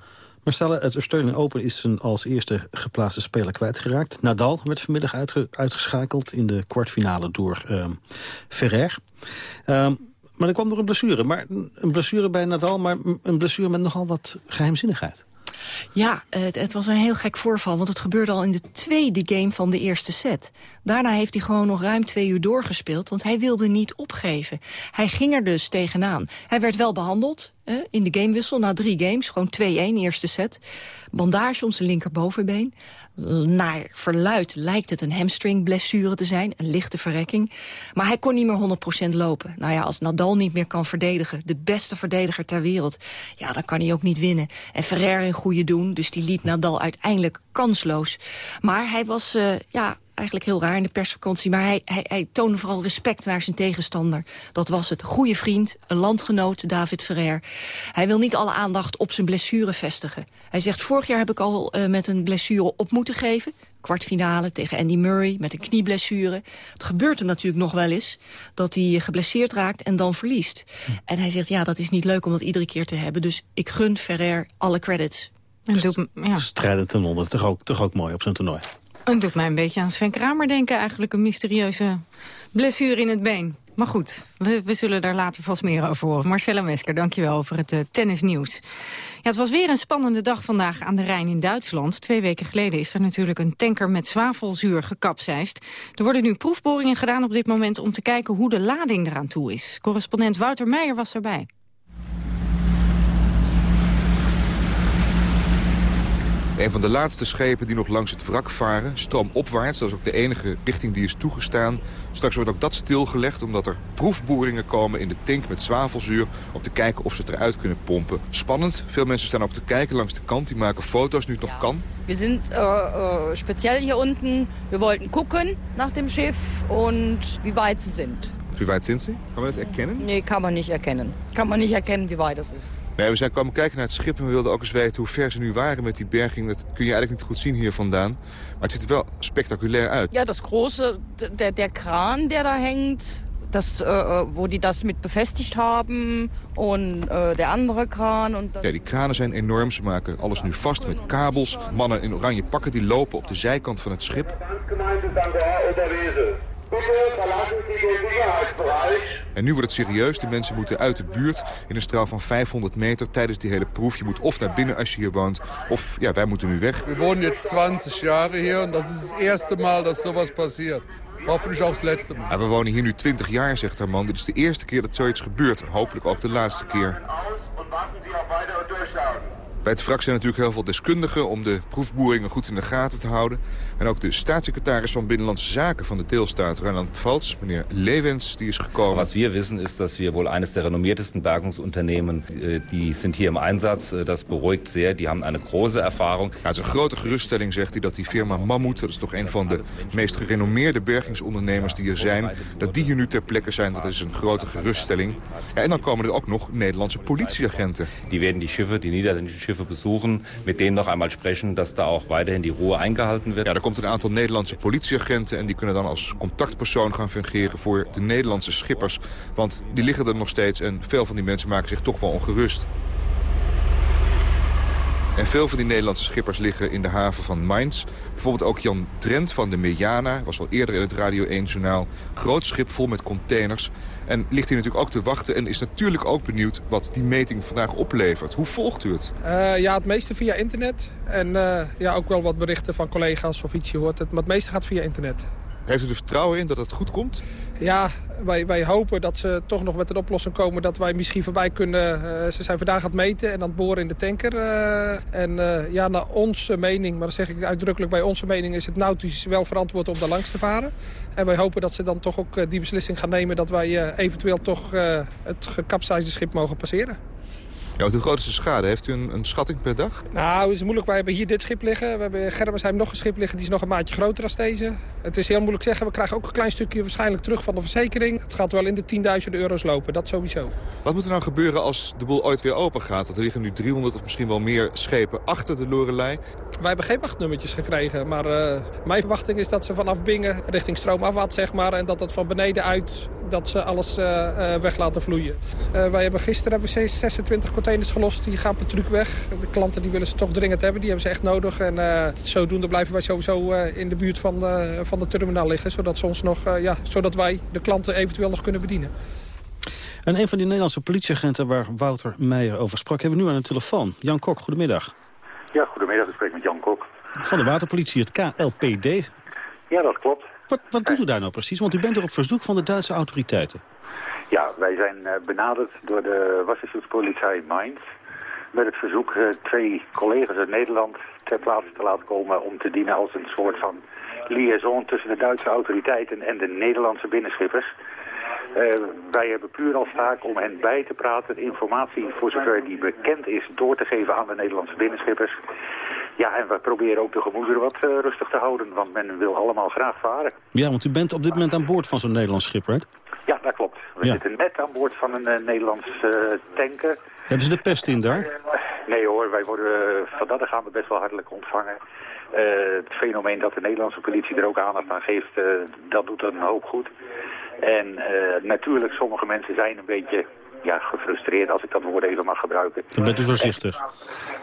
Maar stellen, het Australian Open is zijn als eerste geplaatste speler kwijtgeraakt. Nadal werd vanmiddag uitgeschakeld in de kwartfinale door um, Ferrer. Um, maar er kwam nog een blessure. Maar een blessure bij Nadal, maar een blessure met nogal wat geheimzinnigheid. Ja, het, het, was een heel gek voorval, want het gebeurde al in de tweede game van de eerste set. Daarna heeft hij gewoon nog ruim twee uur doorgespeeld, want hij wilde niet opgeven. Hij ging er dus tegenaan. Hij werd wel behandeld eh, in de gamewissel na drie games, gewoon 2-1 eerste set. Bandage om zijn linkerbovenbeen. Naar verluid lijkt het een hamstringblessure te zijn, een lichte verrekking. Maar hij kon niet meer 100% lopen. Nou ja, als Nadal niet meer kan verdedigen, de beste verdediger ter wereld... ja, dan kan hij ook niet winnen. En Ferrer in goede doen, dus die liet Nadal uiteindelijk kansloos. Maar hij was, uh, ja, eigenlijk heel raar in de persvakantie. Maar hij, hij, hij, toonde vooral respect naar zijn tegenstander. Dat was het. Goede vriend, een landgenoot, David Ferrer. Hij wil niet alle aandacht op zijn blessure vestigen. Hij zegt, vorig jaar heb ik al uh, met een blessure op moeten geven. Kwartfinale tegen Andy Murray met een knieblessure. Het gebeurt hem natuurlijk nog wel eens dat hij geblesseerd raakt en dan verliest. Hm. En hij zegt, ja, dat is niet leuk om dat iedere keer te hebben. Dus ik gun Ferrer alle credits. En doet, ja. Strijden ten onder, toch ook, toch ook mooi op zijn toernooi. Het doet mij een beetje aan Sven Kramer denken eigenlijk. Een mysterieuze blessure in het been. Maar goed, we, we zullen daar later vast meer over horen. Marcella Mesker, dankjewel over het uh, tennisnieuws. Ja, het was weer een spannende dag vandaag aan de Rijn in Duitsland. Twee weken geleden is er natuurlijk een tanker met zwavelzuur gekapseist. Er worden nu proefboringen gedaan op dit moment om te kijken hoe de lading eraan toe is. Correspondent Wouter Meijer was erbij. Een van de laatste schepen die nog langs het wrak varen, stroomopwaarts. Dat is ook de enige richting die is toegestaan. Straks wordt ook dat stilgelegd omdat er proefboringen komen in de tank met zwavelzuur... om te kijken of ze het eruit kunnen pompen. Spannend. Veel mensen staan ook te kijken langs de kant. Die maken foto's nu het nog kan. We zijn uh, uh, speziell hier unten. We wollten gucken nach dem Schiff und wie weit ze zijn. Wie weit sind sie? Kan man dat erkennen? Nee, kan man niet erkennen. Kan man niet erkennen wie weit het is. Nee, we zijn komen kijken naar het schip en we wilden ook eens weten hoe ver ze nu waren met die berging. Dat kun je eigenlijk niet goed zien hier vandaan. Maar het ziet er wel spectaculair uit. Ja, dat grote, der, der kraan der daar hangt, das, uh, wo die das mit befestigt haben und uh, der andere kraan. Und ja, die kranen zijn enorm. Ze maken alles nu vast met kabels. Mannen in oranje pakken die lopen op de zijkant van het schip. En nu wordt het serieus. De mensen moeten uit de buurt in een straal van 500 meter tijdens die hele proef. Je moet of naar binnen als je hier woont, of ja, wij moeten nu weg. We wonen jetzt 20 jaar hier en dat is het eerste Mal dat zoiets passiert. Hoffentlich ook het laatste. Ja, we wonen hier nu 20 jaar, zegt haar man. Dit is de eerste keer dat zoiets gebeurt. Hopelijk ook de laatste keer. Bij het wrak zijn natuurlijk heel veel deskundigen om de proefboeringen goed in de gaten te houden. En ook de staatssecretaris van Binnenlandse Zaken van de deelstaat Rheinland-Pfalz, meneer Lewens, die is gekomen. Was wir wissen ist, dass wir wohl eines der renommiertesten Bergungsunternehmen, äh, die sind hier im Einsatz. Äh, das beruhigt sehr, die haben eine große Erfahrung. Ja, het is een grote geruststelling, zegt hij, dat die firma Mammoet, dat is toch een van de meest gerenommeerde bergingsondernemers die er zijn, dat die hier nu ter plekke zijn, dat is een grote geruststelling. Ja, en dan komen er ook nog Nederlandse politieagenten. Die werden die Schiffe, die niederländischen Schiffe besuchen, mit denen noch einmal sprechen, dass da auch weiterhin die Ruhe eingehalten wird. Ja, er komt een aantal Nederlandse politieagenten en die kunnen dan als contactpersoon gaan fungeren voor de Nederlandse schippers. Want die liggen er nog steeds en veel van die mensen maken zich toch wel ongerust. En veel van die Nederlandse schippers liggen in de haven van Mainz. Bijvoorbeeld ook Jan Drent van de Mejana, was al eerder in het Radio 1-journaal. Groot schip vol met containers. En ligt hier natuurlijk ook te wachten en is natuurlijk ook benieuwd wat die meting vandaag oplevert. Hoe volgt u het? Uh, ja, het meeste via internet. En uh, ja, ook wel wat berichten van collega's of iets je hoort. Het, maar het meeste gaat via internet. Heeft u er vertrouwen in dat het goed komt? Ja, wij, wij hopen dat ze toch nog met een oplossing komen... dat wij misschien voorbij kunnen... Uh, ze zijn vandaag aan het meten en aan het boren in de tanker. Uh, en uh, ja, naar onze mening, maar dat zeg ik uitdrukkelijk bij onze mening... is het nautisch wel verantwoord om daar langs te varen. En wij hopen dat ze dan toch ook die beslissing gaan nemen... dat wij eventueel toch het gekapseisde schip mogen passeren. Ja, hoe groot is de schade? Heeft u een, een, schatting per dag? Nou, het is moeilijk. Wij hebben hier dit schip liggen. We hebben in Germersheim nog een schip liggen. Die is nog een maatje groter dan deze. Het is heel moeilijk zeggen. We krijgen ook een klein stukje waarschijnlijk terug van de verzekering. Het gaat wel in de 10.000 euro's lopen. Dat sowieso. Wat moet er nou gebeuren als de boel ooit weer open gaat? Want er liggen nu 300 of misschien wel meer schepen achter de Lorelei. Wij hebben geen wachtnummertjes gekregen. Maar uh, mijn verwachting is dat ze vanaf Bingen richting stroomafwaarts, zeg maar. En dat het van beneden uit dat ze alles uh, uh, weg laten vloeien. wij hebben gisteren hebben we 26 containers gelost. Die gaan per truc weg. De klanten die willen ze toch dringend hebben. Die hebben ze echt nodig. En uh, zodoende blijven wij sowieso uh, in de buurt van, uh, van de terminal liggen. Zodat, ze ons nog, ja, zodat wij de klanten eventueel nog kunnen bedienen. En een van die Nederlandse politieagenten waar Wouter Meijer over sprak... hebben we nu aan de telefoon. Jan Kok, goedemiddag. Ja, goedemiddag. Ik spreek met Jan Kok. Van de waterpolitie, het KLPD. Ja, dat klopt. Wat, wat doet u daar nou precies? Want u bent er op verzoek van de Duitse autoriteiten. Ja, wij zijn benaderd door de Wasserschutzpolizei Mainz met het verzoek twee collega's uit Nederland ter plaatse te laten komen om te dienen als een soort van liaison tussen de Duitse autoriteiten en de Nederlandse binnenschippers. Uh, wij hebben puur als taak om hen bij te praten, informatie voor zover die bekend is door te geven aan de Nederlandse binnenschippers. Ja, en we proberen ook de gemoederen wat rustig te houden, want men wil allemaal graag varen. Ja, want u bent op dit moment aan boord van zo'n Nederlands schip, hè? Ja, dat klopt. We ja. zitten net aan boord van een uh, Nederlands tanker. Hebben ze de pest in daar? Nee hoor, wij worden van dat gaan we best wel hartelijk ontvangen. Het fenomeen dat de Nederlandse politie er ook aandacht aan geeft, dat doet een hoop goed. En natuurlijk, sommige mensen zijn een beetje ja, gefrustreerd, als ik dat woord even mag gebruiken. Dan bent u voorzichtig?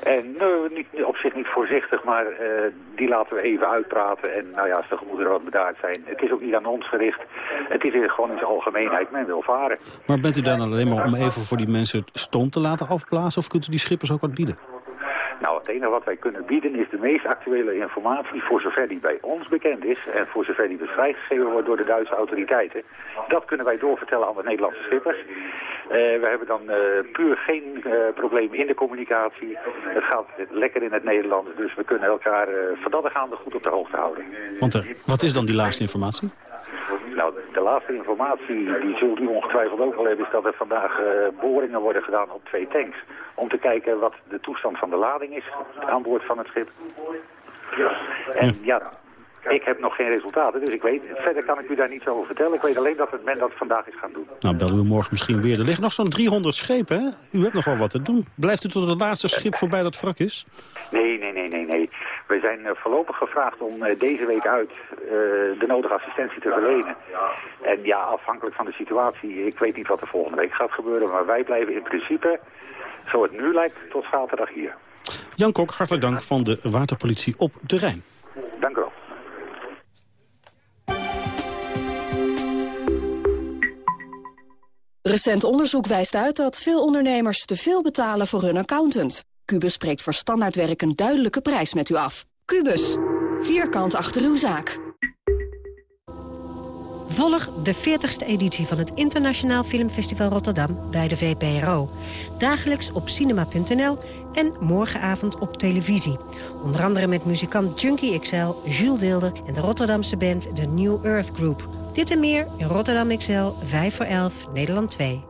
En, en nee, niet, op zich niet voorzichtig, maar uh, die laten we even uitpraten. En nou ja, als de gemoederen wat bedaard zijn. Het is ook niet aan ons gericht. Het is gewoon in zijn algemeenheid. Men wil varen. Maar bent u dan alleen maar om even voor die mensen stoom te laten afblazen? Of kunt u die schippers ook wat bieden? Nou, het enige wat wij kunnen bieden is de meest actuele informatie voor zover die bij ons bekend is en voor zover die dus vrijgegeven wordt door de Duitse autoriteiten. Dat kunnen wij doorvertellen aan de Nederlandse schippers. Uh, we hebben dan uh, puur geen uh, probleem in de communicatie. Het gaat lekker in het Nederlands, dus we kunnen elkaar van dat gaande goed op de hoogte houden. Want wat is dan die laatste informatie? Nou, de laatste informatie, die zult u ongetwijfeld ook al hebben, is dat er vandaag boringen worden gedaan op twee tanks. Om te kijken wat de toestand van de lading is aan boord van het schip. En ja, ik heb nog geen resultaten, dus ik weet, verder kan ik u daar niets over vertellen. Ik weet alleen dat het men dat vandaag is gaan doen. Nou, bellen we morgen misschien weer. Er ligt nog zo'n 300 schepen, hè? U hebt nog wel wat te doen. Blijft u tot het laatste schip voorbij dat wrak is? Nee, nee, nee, nee, nee. We zijn uh, voorlopig gevraagd om uh, deze week uit uh, de nodige assistentie te verlenen. En ja, afhankelijk van de situatie, ik weet niet wat er volgende week gaat gebeuren, maar wij blijven in principe, zo het nu lijkt, tot zaterdag hier. Jan Kok, hartelijk dank van de waterpolitie op de Rijn. Dank u wel. Recent onderzoek wijst uit dat veel ondernemers te veel betalen voor hun accountant. Cubus spreekt voor standaardwerk een duidelijke prijs met u af. Cubus, vierkant achter uw zaak. Volg de 40ste editie van het Internationaal Filmfestival Rotterdam bij de VPRO. Dagelijks op cinema.nl en morgenavond op televisie. Onder andere met muzikant Junkie XL, Jules Deelder en de Rotterdamse band The New Earth Group. Dit en meer in Rotterdam XL, 5 voor 11, Nederland 2.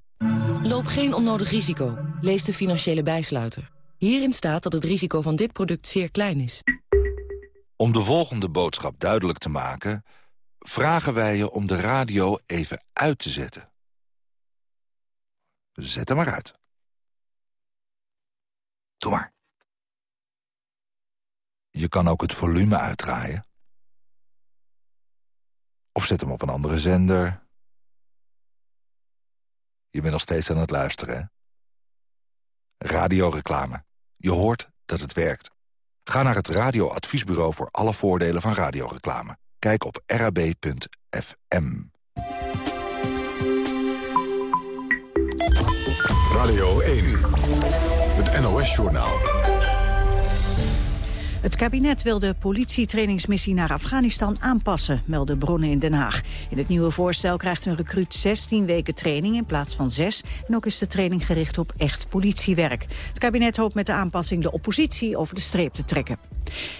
Loop geen onnodig risico. Lees de financiële bijsluiter. Hierin staat dat het risico van dit product zeer klein is. Om de volgende boodschap duidelijk te maken... vragen wij je om de radio even uit te zetten. Zet hem maar uit. Doe maar. Je kan ook het volume uitdraaien. Of zet hem op een andere zender. Je bent nog steeds aan het luisteren, hè? Radioreclame. Je hoort dat het werkt. Ga naar het radioadviesbureau voor alle voordelen van radioreclame. Kijk op rab.fm. Radio 1. Het NOS-journaal. Het kabinet wil de politietrainingsmissie naar Afghanistan aanpassen, melden bronnen in Den Haag. In het nieuwe voorstel krijgt een recruit 16 weken training in plaats van 6. En ook is de training gericht op echt politiewerk. Het kabinet hoopt met de aanpassing de oppositie over de streep te trekken.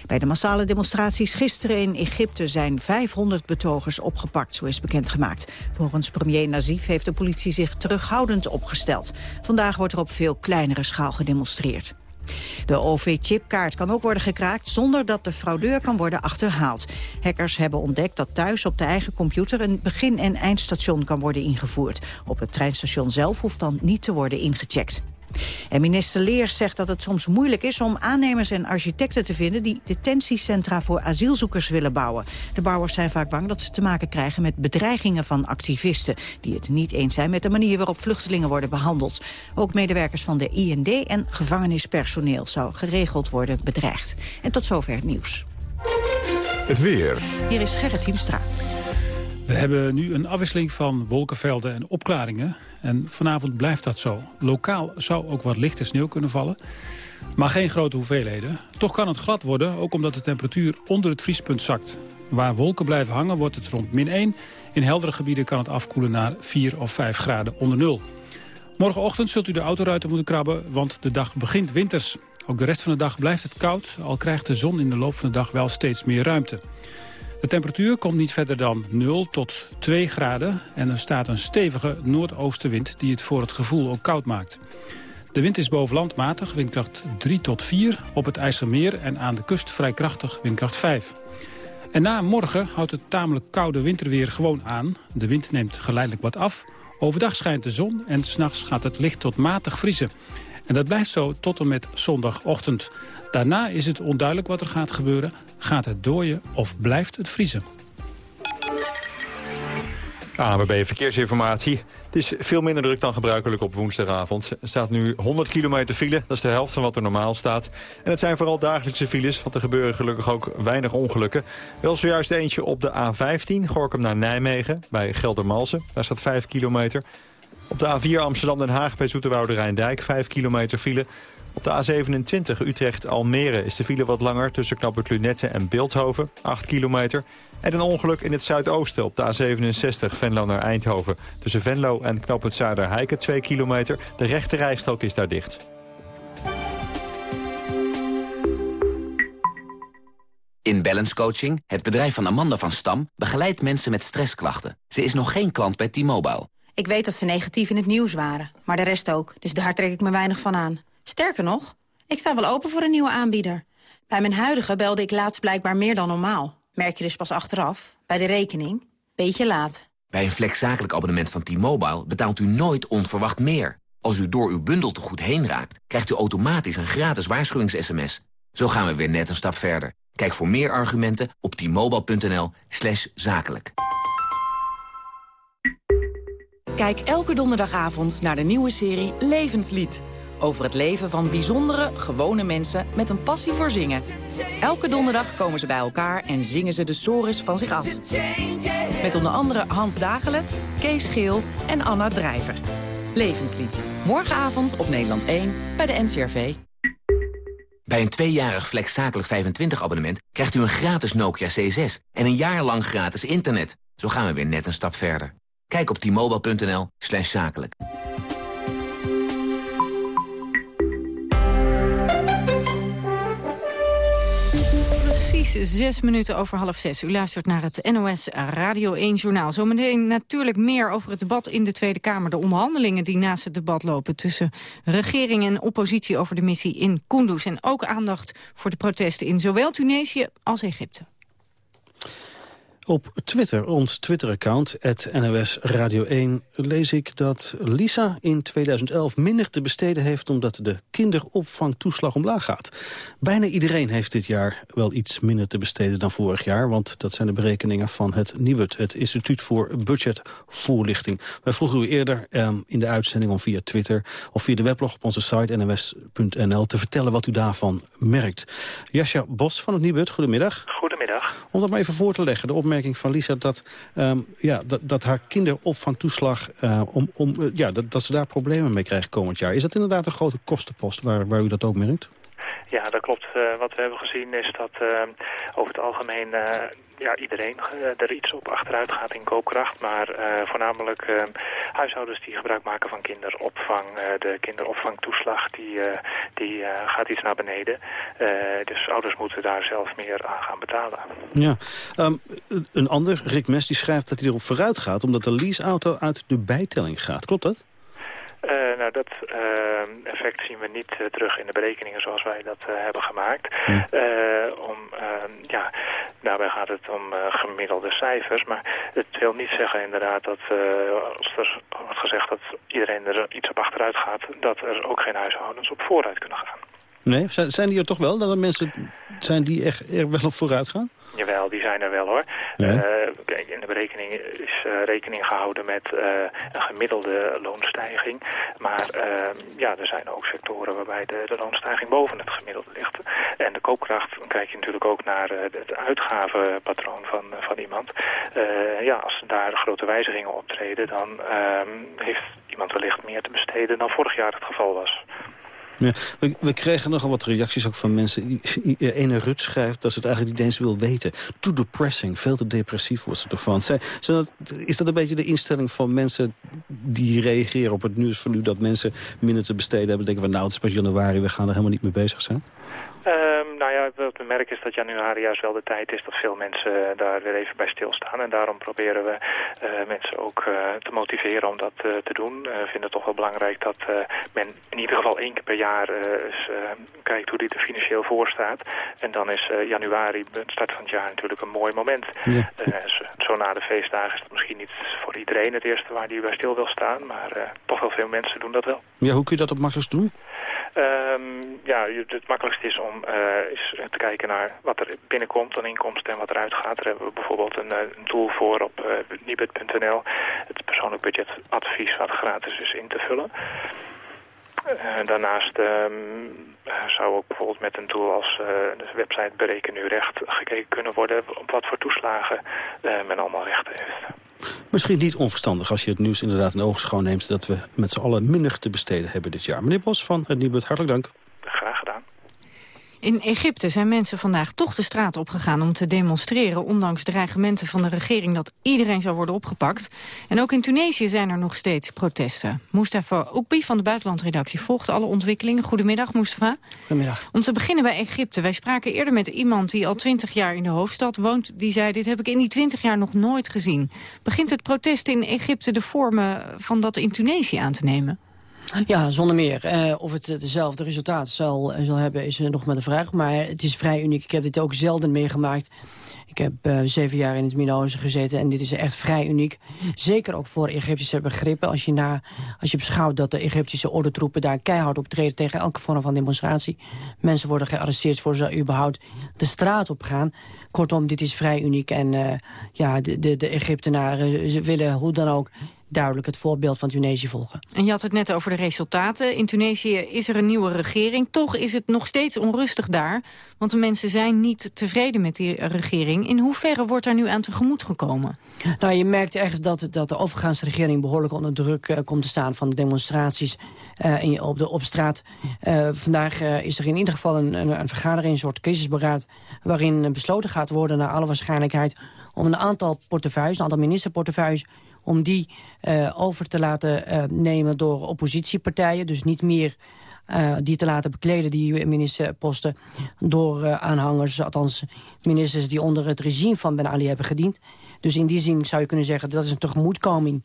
Bij de massale demonstraties gisteren in Egypte zijn 500 betogers opgepakt, zo is bekendgemaakt. Volgens premier Nazif heeft de politie zich terughoudend opgesteld. Vandaag wordt er op veel kleinere schaal gedemonstreerd. De OV-chipkaart kan ook worden gekraakt zonder dat de fraudeur kan worden achterhaald. Hackers hebben ontdekt dat thuis op de eigen computer een begin- en eindstation kan worden ingevoerd. Op het treinstation zelf hoeft dan niet te worden ingecheckt. En minister Leers zegt dat het soms moeilijk is om aannemers en architecten te vinden die detentiecentra voor asielzoekers willen bouwen. De bouwers zijn vaak bang dat ze te maken krijgen met bedreigingen van activisten die het niet eens zijn met de manier waarop vluchtelingen worden behandeld. Ook medewerkers van de IND en gevangenispersoneel zou geregeld worden bedreigd. En tot zover het nieuws. Het weer. Hier is Gerrit Hiemstra. We hebben nu een afwisseling van wolkenvelden en opklaringen. En vanavond blijft dat zo. Lokaal zou ook wat lichte sneeuw kunnen vallen. Maar geen grote hoeveelheden. Toch kan het glad worden, ook omdat de temperatuur onder het vriespunt zakt. Waar wolken blijven hangen wordt het rond min 1. In heldere gebieden kan het afkoelen naar 4 of 5 graden onder nul. Morgenochtend zult u de autoruiten moeten krabben, want de dag begint winters. Ook de rest van de dag blijft het koud, al krijgt de zon in de loop van de dag wel steeds meer ruimte. De temperatuur komt niet verder dan 0 tot 2 graden... en er staat een stevige noordoostenwind die het voor het gevoel ook koud maakt. De wind is boven land matig, windkracht 3 tot 4. Op het IJsselmeer en aan de kust vrij krachtig, windkracht 5. En na morgen houdt het tamelijk koude winterweer gewoon aan. De wind neemt geleidelijk wat af. Overdag schijnt de zon en s'nachts gaat het licht tot matig vriezen. En dat blijft zo tot en met zondagochtend. Daarna is het onduidelijk wat er gaat gebeuren. Gaat het dooien of blijft het vriezen? ANWB Verkeersinformatie. Het is veel minder druk dan gebruikelijk op woensdagavond. Er staat nu 100 kilometer file, dat is de helft van wat er normaal staat. En het zijn vooral dagelijkse files, want er gebeuren gelukkig ook weinig ongelukken. Wel zojuist eentje op de A15, Gorkum naar Nijmegen, bij Geldermalsen. Daar staat 5 kilometer. Op de A4 Amsterdam-Den Haag bij Zoeterwoude Rijndijk, 5 kilometer file. Op de A27 Utrecht-Almere is de file wat langer... tussen knappe Lunette en Beeldhoven, 8 kilometer. En een ongeluk in het zuidoosten op de A67 Venlo naar Eindhoven. Tussen Venlo en knap het Zuiderheiken, 2 kilometer. De rechte rijstrook is daar dicht. In Balance Coaching, het bedrijf van Amanda van Stam... begeleidt mensen met stressklachten. Ze is nog geen klant bij T-Mobile. Ik weet dat ze negatief in het nieuws waren, maar de rest ook. Dus daar trek ik me weinig van aan. Sterker nog, ik sta wel open voor een nieuwe aanbieder. Bij mijn huidige belde ik laatst blijkbaar meer dan normaal. Merk je dus pas achteraf, bij de rekening. Beetje laat. Bij een flexzakelijk abonnement van T-Mobile betaalt u nooit onverwacht meer. Als u door uw bundel te goed heen raakt, krijgt u automatisch een gratis waarschuwings-sms. Zo gaan we weer net een stap verder. Kijk voor meer argumenten op t-mobile.nl zakelijk. Kijk elke donderdagavond naar de nieuwe serie Levenslied. Over het leven van bijzondere, gewone mensen met een passie voor zingen. Elke donderdag komen ze bij elkaar en zingen ze de sores van zich af. Met onder andere Hans Dagelet, Kees Geel en Anna Drijver. Levenslied. Morgenavond op Nederland 1 bij de NCRV. Bij een tweejarig flexzakelijk 25 abonnement krijgt u een gratis Nokia C6 en een jaar lang gratis internet. Zo gaan we weer net een stap verder. Kijk op t-mobile.nl slash zakelijk. Precies zes minuten over half zes. U luistert naar het NOS Radio 1 Journaal. Zometeen natuurlijk meer over het debat in de Tweede Kamer. De onderhandelingen die naast het debat lopen tussen regering en oppositie over de missie in Kunduz. En ook aandacht voor de protesten in zowel Tunesië als Egypte. Op Twitter, ons Twitter-account, NOS Radio 1, lees ik dat Lisa in 2011 minder te besteden heeft omdat de kinderopvangtoeslag omlaag gaat. Bijna iedereen heeft dit jaar wel iets minder te besteden dan vorig jaar, want dat zijn de berekeningen van het NIBUD, het Instituut voor Budgetvoorlichting. Wij vroegen u eerder eh, in de uitzending om via Twitter of via de weblog op onze site nws.nl te vertellen wat u daarvan merkt. Jasja Bos van het NIBUD, goedemiddag. Goedemiddag. Om dat maar even voor te leggen, de opmerking van Lisa dat, um, ja, dat, dat haar kinderopvangtoeslag, uh, om, om, uh, ja, dat, dat ze daar problemen mee krijgt komend jaar. Is dat inderdaad een grote kostenpost waar, waar u dat ook merkt? Ja, dat klopt. Uh, wat we hebben gezien is dat over het algemeen ja, iedereen er iets op achteruit gaat in koopkracht. Maar voornamelijk huishoudens die gebruik maken van kinderopvang. De kinderopvangtoeslag die, die gaat iets naar beneden. dus ouders moeten daar zelf meer aan gaan betalen. Ja, um, een ander, Rick Mes, die schrijft dat hij erop vooruit gaat... omdat de leaseauto uit de bijtelling gaat. Klopt dat? Uh, nou, dat uh, zien we niet uh, terug in de berekeningen zoals wij dat hebben gemaakt. Hm. om, ehm, ja, daarbij gaat het om gemiddelde cijfers. Maar het wil niet zeggen inderdaad dat als er wordt gezegd dat iedereen er iets op achteruit gaat... dat er ook geen huishoudens op vooruit kunnen gaan. Nee, zijn, die er toch wel? Dat er mensen zijn die echt wel op vooruit gaan? Jawel, die zijn er wel hoor. Ja. Uh, is uh, rekening gehouden met uh, een gemiddelde loonstijging. Maar ehm, ja, er zijn ook sectoren waarbij de, de, loonstijging boven het gemiddelde ligt. En de koopkracht, dan kijk je natuurlijk ook naar het uitgavenpatroon van, van iemand. ja, als daar grote wijzigingen optreden, dan ehm, heeft iemand wellicht meer te besteden dan vorig jaar het geval was. Ja, we, we, kregen nogal wat reacties ook van mensen. Ene Rut schrijft dat ze het eigenlijk niet eens wil weten. Too depressing, veel te depressief wordt ze ervan. Is dat een beetje de instelling van mensen die reageren op het nieuws van nu... dat mensen minder te besteden hebben? Denken van nou, het is pas januari, we gaan er helemaal niet mee bezig zijn? Um, nou ja, wat we merken is dat januari juist wel de tijd is dat veel mensen daar weer even bij stilstaan. En daarom proberen we uh, mensen ook uh, te motiveren om dat uh, te doen. We vinden het toch wel belangrijk dat men in ieder geval één keer per jaar eens, kijkt hoe dit er financieel voor staat. En dan is januari, het start van het jaar, natuurlijk een mooi moment. Ja. zo na de feestdagen is dat misschien niet voor iedereen het eerste waar die bij stil wil staan. Maar toch wel veel mensen doen dat wel. Ja, hoe kun je dat op makkelijkst doen? Ehm, ja, het makkelijkste is om is te kijken naar wat er binnenkomt aan inkomsten en wat eruit gaat. Daar hebben we bijvoorbeeld een, een tool voor op uh. Het persoonlijk budgetadvies wat gratis is in te vullen. Uh, daarnaast um, zou ook bijvoorbeeld met een tool als uh, website Bereken Nu Recht gekeken kunnen worden op wat voor toeslagen men allemaal rechten heeft. Misschien niet onverstandig als je het nieuws inderdaad in oogschouw neemt... dat we met z'n allen minder te besteden hebben dit jaar. Meneer Bos van het hartelijk dank. In Egypte zijn mensen vandaag toch de straat opgegaan om te demonstreren... ondanks dreigementen van de regering dat iedereen zou worden opgepakt. En ook in Tunesië zijn er nog steeds protesten. Mustafa Oekbi van de buitenlandredactie volgt alle ontwikkelingen. Goedemiddag, Mustafa. Goedemiddag. Om te beginnen bij Egypte. Wij spraken eerder met iemand die al twintig jaar in de hoofdstad woont. Die zei, dit heb ik in die twintig jaar nog nooit gezien. Begint het protest in Egypte de vormen van dat in Tunesië aan te nemen? Ja, zonder meer. Uh, of het dezelfde resultaat zal, zal hebben is nog maar de vraag. Maar het is vrij uniek. Ik heb dit ook zelden meegemaakt. Ik heb zeven jaar in het Midden-Oosten gezeten en dit is echt vrij uniek. Zeker ook voor Egyptische begrippen. Als je, na, als je beschouwt dat de Egyptische ordentroepen daar keihard optreden tegen elke vorm van demonstratie. Mensen worden gearresteerd voor ze überhaupt de straat op gaan. Kortom, dit is vrij uniek. En ja, de, de, de Egyptenaren ze willen hoe dan ook duidelijk het voorbeeld van Tunesië volgen. En je had het net over de resultaten. In Tunesië is er een nieuwe regering. Toch is het nog steeds onrustig daar. Want de mensen zijn niet tevreden met die regering. In hoeverre wordt daar nu aan tegemoet gekomen? Nou, je merkt echt dat, dat de overgaansregering behoorlijk onder druk uh, komt te staan... van de demonstraties uh, in, op, de, op straat. Uh, vandaag is er in ieder geval een, een, een, vergadering, een soort crisisberaad... waarin besloten gaat worden, naar alle waarschijnlijkheid... om een aantal portefeuilles, een aantal ministerportefeuilles om die uh, over te laten uh, nemen door oppositiepartijen. Dus niet meer uh, die te laten bekleden, die ministerposten, door aanhangers, althans ministers die onder het regime van Ben Ali hebben gediend. Dus in die zin zou je kunnen zeggen, dat is een tegemoetkoming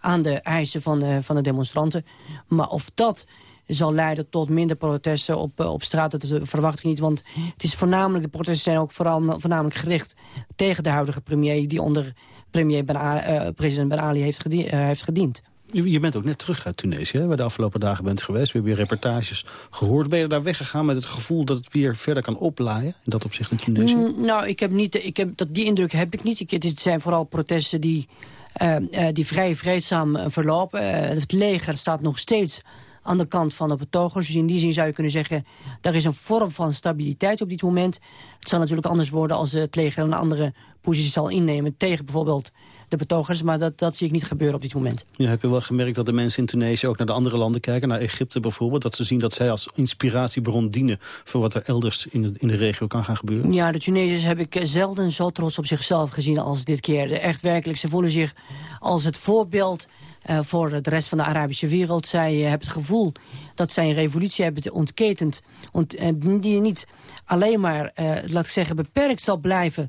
aan de eisen van de, van de demonstranten. Maar of dat zal leiden tot minder protesten op, op straat. Dat verwacht ik niet, want het is voornamelijk, de protesten zijn ook vooral voornamelijk gericht tegen de huidige premier... die onder premier ben uh, president Ben Ali heeft, gediend, uh, heeft gediend. Je bent ook net terug uit Tunesië, waar de afgelopen dagen bent geweest. We hebben weer reportages gehoord. Ben je daar weggegaan met het gevoel dat het weer verder kan oplaaien? In dat opzicht in Tunesië? Mm, nou, ik heb niet, ik heb, dat, die indruk heb ik niet. Ik, het zijn vooral protesten die, uh, die vrij vreedzaam verlopen. Uh, het leger staat nog steeds aan de kant van de betogers. Dus in die zin zou je kunnen zeggen... er is een vorm van stabiliteit op dit moment. Het zal natuurlijk anders worden als het leger een andere positie zal innemen... tegen bijvoorbeeld de betogers, maar dat, dat zie ik niet gebeuren op dit moment. Ja, heb je wel gemerkt dat de mensen in Tunesië ook naar de andere landen kijken, naar Egypte bijvoorbeeld, dat ze zien dat zij als inspiratiebron dienen voor wat er elders in de, in de regio kan gaan gebeuren? Ja, de Tunesiërs heb ik zelden zo trots op zichzelf gezien als dit keer. Echt werkelijk, ze voelen zich als het voorbeeld uh, voor de rest van de Arabische wereld. Zij uh, hebben het gevoel dat zij een revolutie hebben ontketend. Ont, uh, die niet alleen maar, laat ik zeggen, beperkt zal blijven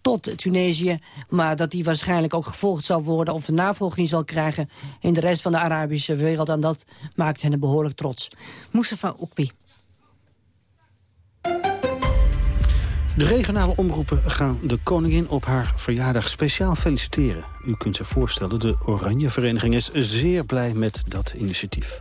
tot Tunesië. Maar dat die waarschijnlijk ook gevolgd zal worden... of een navolging zal krijgen in de rest van de Arabische wereld. En dat maakt hen behoorlijk trots. Mustafa Oekbi. De regionale omroepen gaan de koningin op haar verjaardag speciaal feliciteren. U kunt zich voorstellen, de Oranje Vereniging is zeer blij met dat initiatief.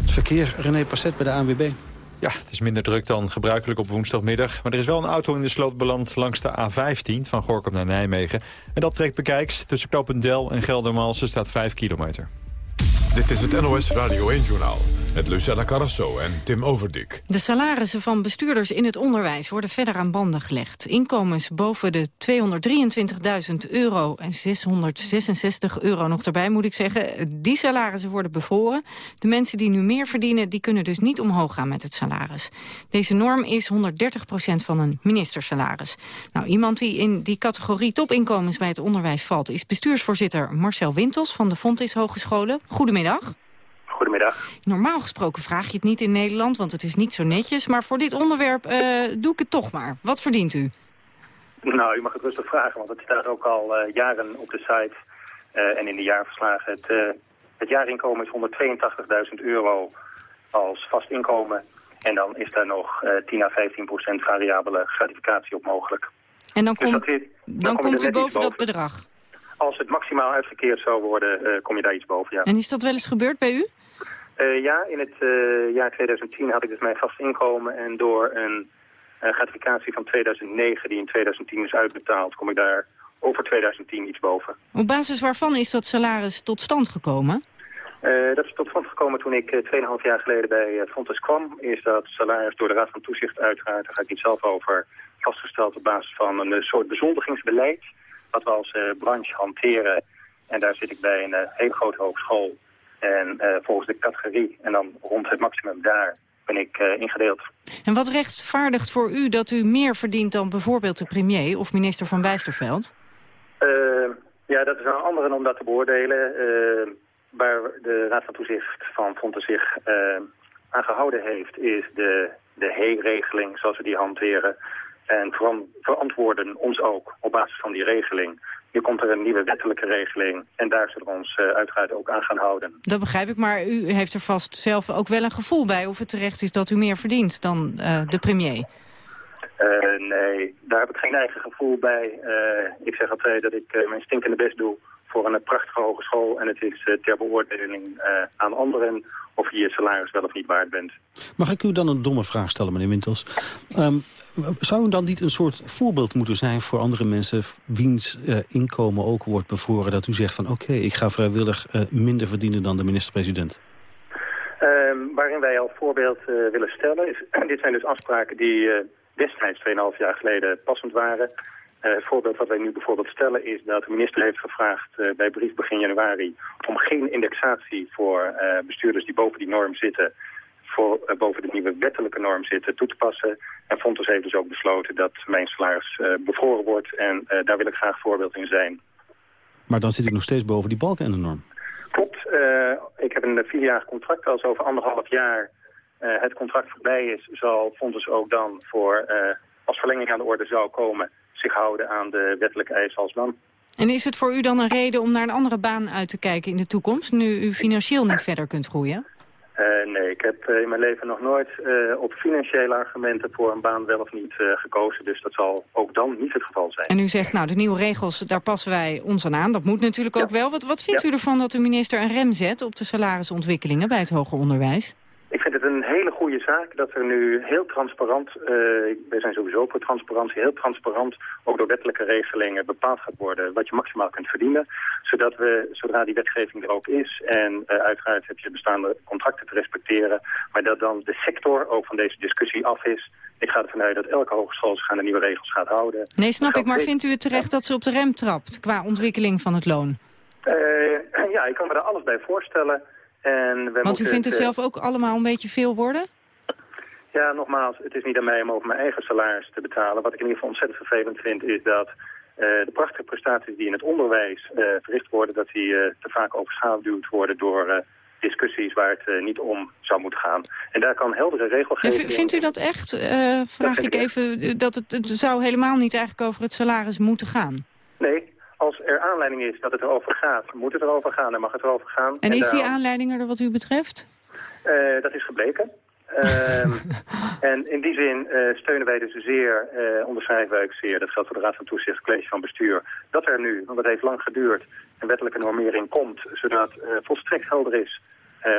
Het verkeer, René Passet bij de ANWB. Ja, het is minder druk dan gebruikelijk op woensdagmiddag. Maar er is wel een auto in de sloot beland langs de A15 van Gorkum naar Nijmegen. En dat trekt bekijks. Tussen Knopendel en Geldermalsen staat 5 kilometer. Dit is het NOS Radio 1-journaal met Lucella Carrasso en Tim Overdik. De salarissen van bestuurders in het onderwijs worden verder aan banden gelegd. Inkomens boven de 223.000 euro en 666 euro nog erbij moet ik zeggen. Die salarissen worden bevroren. De mensen die nu meer verdienen, die kunnen dus niet omhoog gaan met het salaris. Deze norm is 130% van een ministersalaris. Nou, iemand die in die categorie topinkomens bij het onderwijs valt... is bestuursvoorzitter Marcel Wintels van de Fontis Hogescholen. Goedemiddag. Goedemiddag. Normaal gesproken vraag je het niet in Nederland, want het is niet zo netjes. Maar voor dit onderwerp uh, doe ik het toch maar. Wat verdient u? Nou, u mag het rustig vragen, want het staat ook al uh, jaren op de site uh, en in de jaarverslagen. Het, het jaarinkomen is 182.000 euro als vast inkomen. En dan is daar nog 10 à 15 procent variabele gratificatie op mogelijk. En dan, dus kom, dan, dan komt u boven, boven dat bedrag? Als het maximaal uitgekeerd zou worden, kom je daar iets boven, ja. En is dat wel eens gebeurd bij u? Uh, ja, in het uh, jaar 2010 had ik dus mijn vast inkomen en door een uh, gratificatie van 2009 die in 2010 is uitbetaald, kom ik daar over 2010 iets boven. Op basis waarvan is dat salaris tot stand gekomen? dat is tot stand gekomen toen ik 2,5 jaar geleden bij Fontes kwam. Is dat salaris door de Raad van Toezicht uiteraard, daar ga ik niet zelf over, vastgesteld op basis van een soort bezoldigingsbeleid. Wat we als branche hanteren. En daar zit ik bij een hele grote hogeschool en uh, volgens de categorie en dan rond het maximum daar ben ik uh, ingedeeld. En wat rechtvaardigt voor u dat u meer verdient dan bijvoorbeeld de premier of minister van Wijsterveld? Uh, ja, dat is een andere om dat te beoordelen. waar de Raad van Toezicht van Fonten zich aan gehouden heeft... is de, de he-regeling zoals we die hanteren. En verantwoorden ons ook op basis van die regeling nu komt er een nieuwe wettelijke regeling en daar zullen we ons uh, uiteraard ook aan gaan houden. Dat begrijp ik, maar u heeft er vast zelf ook wel een gevoel bij of het terecht is dat u meer verdient dan uh, de premier. Uh, nee, daar heb ik geen eigen gevoel bij. ik zeg altijd dat ik mijn stinkende best doe voor een prachtige hogeschool. En het is ter beoordeling aan anderen of je je salaris wel of niet waard bent. Mag ik u dan een domme vraag stellen, meneer Wintels? Um, zou dan niet een soort voorbeeld moeten zijn voor andere mensen... wiens uh, inkomen ook wordt bevroren, dat u zegt van... oké, ik ga vrijwillig uh, minder verdienen dan de minister-president? Uh, waarin wij al voorbeeld uh, willen stellen... Is, dit zijn dus afspraken die destijds 2,5 jaar geleden passend waren... het voorbeeld wat wij nu bijvoorbeeld stellen is dat de minister heeft gevraagd bij brief begin januari om geen indexatie voor bestuurders die boven die norm zitten voor uh, boven de nieuwe wettelijke norm zitten toe te passen. En Fontes heeft dus ook besloten dat mijn salaris uh, bevroren wordt. En uh, daar wil ik graag voorbeeld in zijn. Maar dan zit ik nog steeds boven die balken en de norm. Klopt. ik heb een vierjarig contract. Als over anderhalf jaar het contract voorbij is... zal Fontes ook dan voor, als verlenging aan de orde zou komen... zich houden aan de wettelijke eisen als man. En is het voor u dan een reden om naar een andere baan uit te kijken in de toekomst... nu u financieel niet verder kunt groeien? Uh, nee, ik heb uh, in mijn leven nog nooit uh, op financiële argumenten voor een baan wel of niet gekozen. Dus dat zal ook dan niet het geval zijn. En u zegt, nou, de nieuwe regels, daar passen wij ons aan aan. Dat moet natuurlijk ook wel. Wat, wat vindt ja. u ervan dat de minister een rem zet op de salarisontwikkelingen bij het hoger onderwijs? Ik vind het een hele goede zaak dat er nu heel transparant, uh, wij zijn sowieso voor transparantie, heel transparant ook door wettelijke regelingen bepaald gaat worden wat je maximaal kunt verdienen. Zodat we, zodra die wetgeving er ook is en uh, uiteraard heb je bestaande contracten te respecteren, maar dat dan de sector ook van deze discussie af is. Ik ga ervan uit dat elke hogeschool zich aan de nieuwe regels gaat houden. Nee, snap ik, maar vindt u het terecht dat ze op de rem trapt qua ontwikkeling van het loon? Uh, ja, ik kan me daar alles bij voorstellen. En we Want u vindt het, het zelf ook allemaal een beetje veel worden? Ja, nogmaals, het is niet aan mij om over mijn eigen salaris te betalen. Wat ik in ieder geval ontzettend vervelend vind is dat uh, de prachtige prestaties die in het onderwijs uh, verricht worden... dat die uh, te vaak overschaduwd worden door discussies waar het niet om zou moeten gaan. En daar kan heldere regelgeving... Ja, vindt u dat echt, vraag dat ik even, dat het, het zou helemaal niet eigenlijk over het salaris moeten gaan? Nee, als er aanleiding is dat het erover gaat, moet het erover gaan en mag het erover gaan. En, en is die aanleiding er wat u betreft? Uh, dat is gebleken. uh, en in die zin uh, steunen wij dus zeer, uh, onderschrijven wij ook zeer, dat geldt voor de Raad van Toezicht, College van Bestuur, dat er nu, want het heeft lang geduurd, een wettelijke normering komt, zodat volstrekt helder is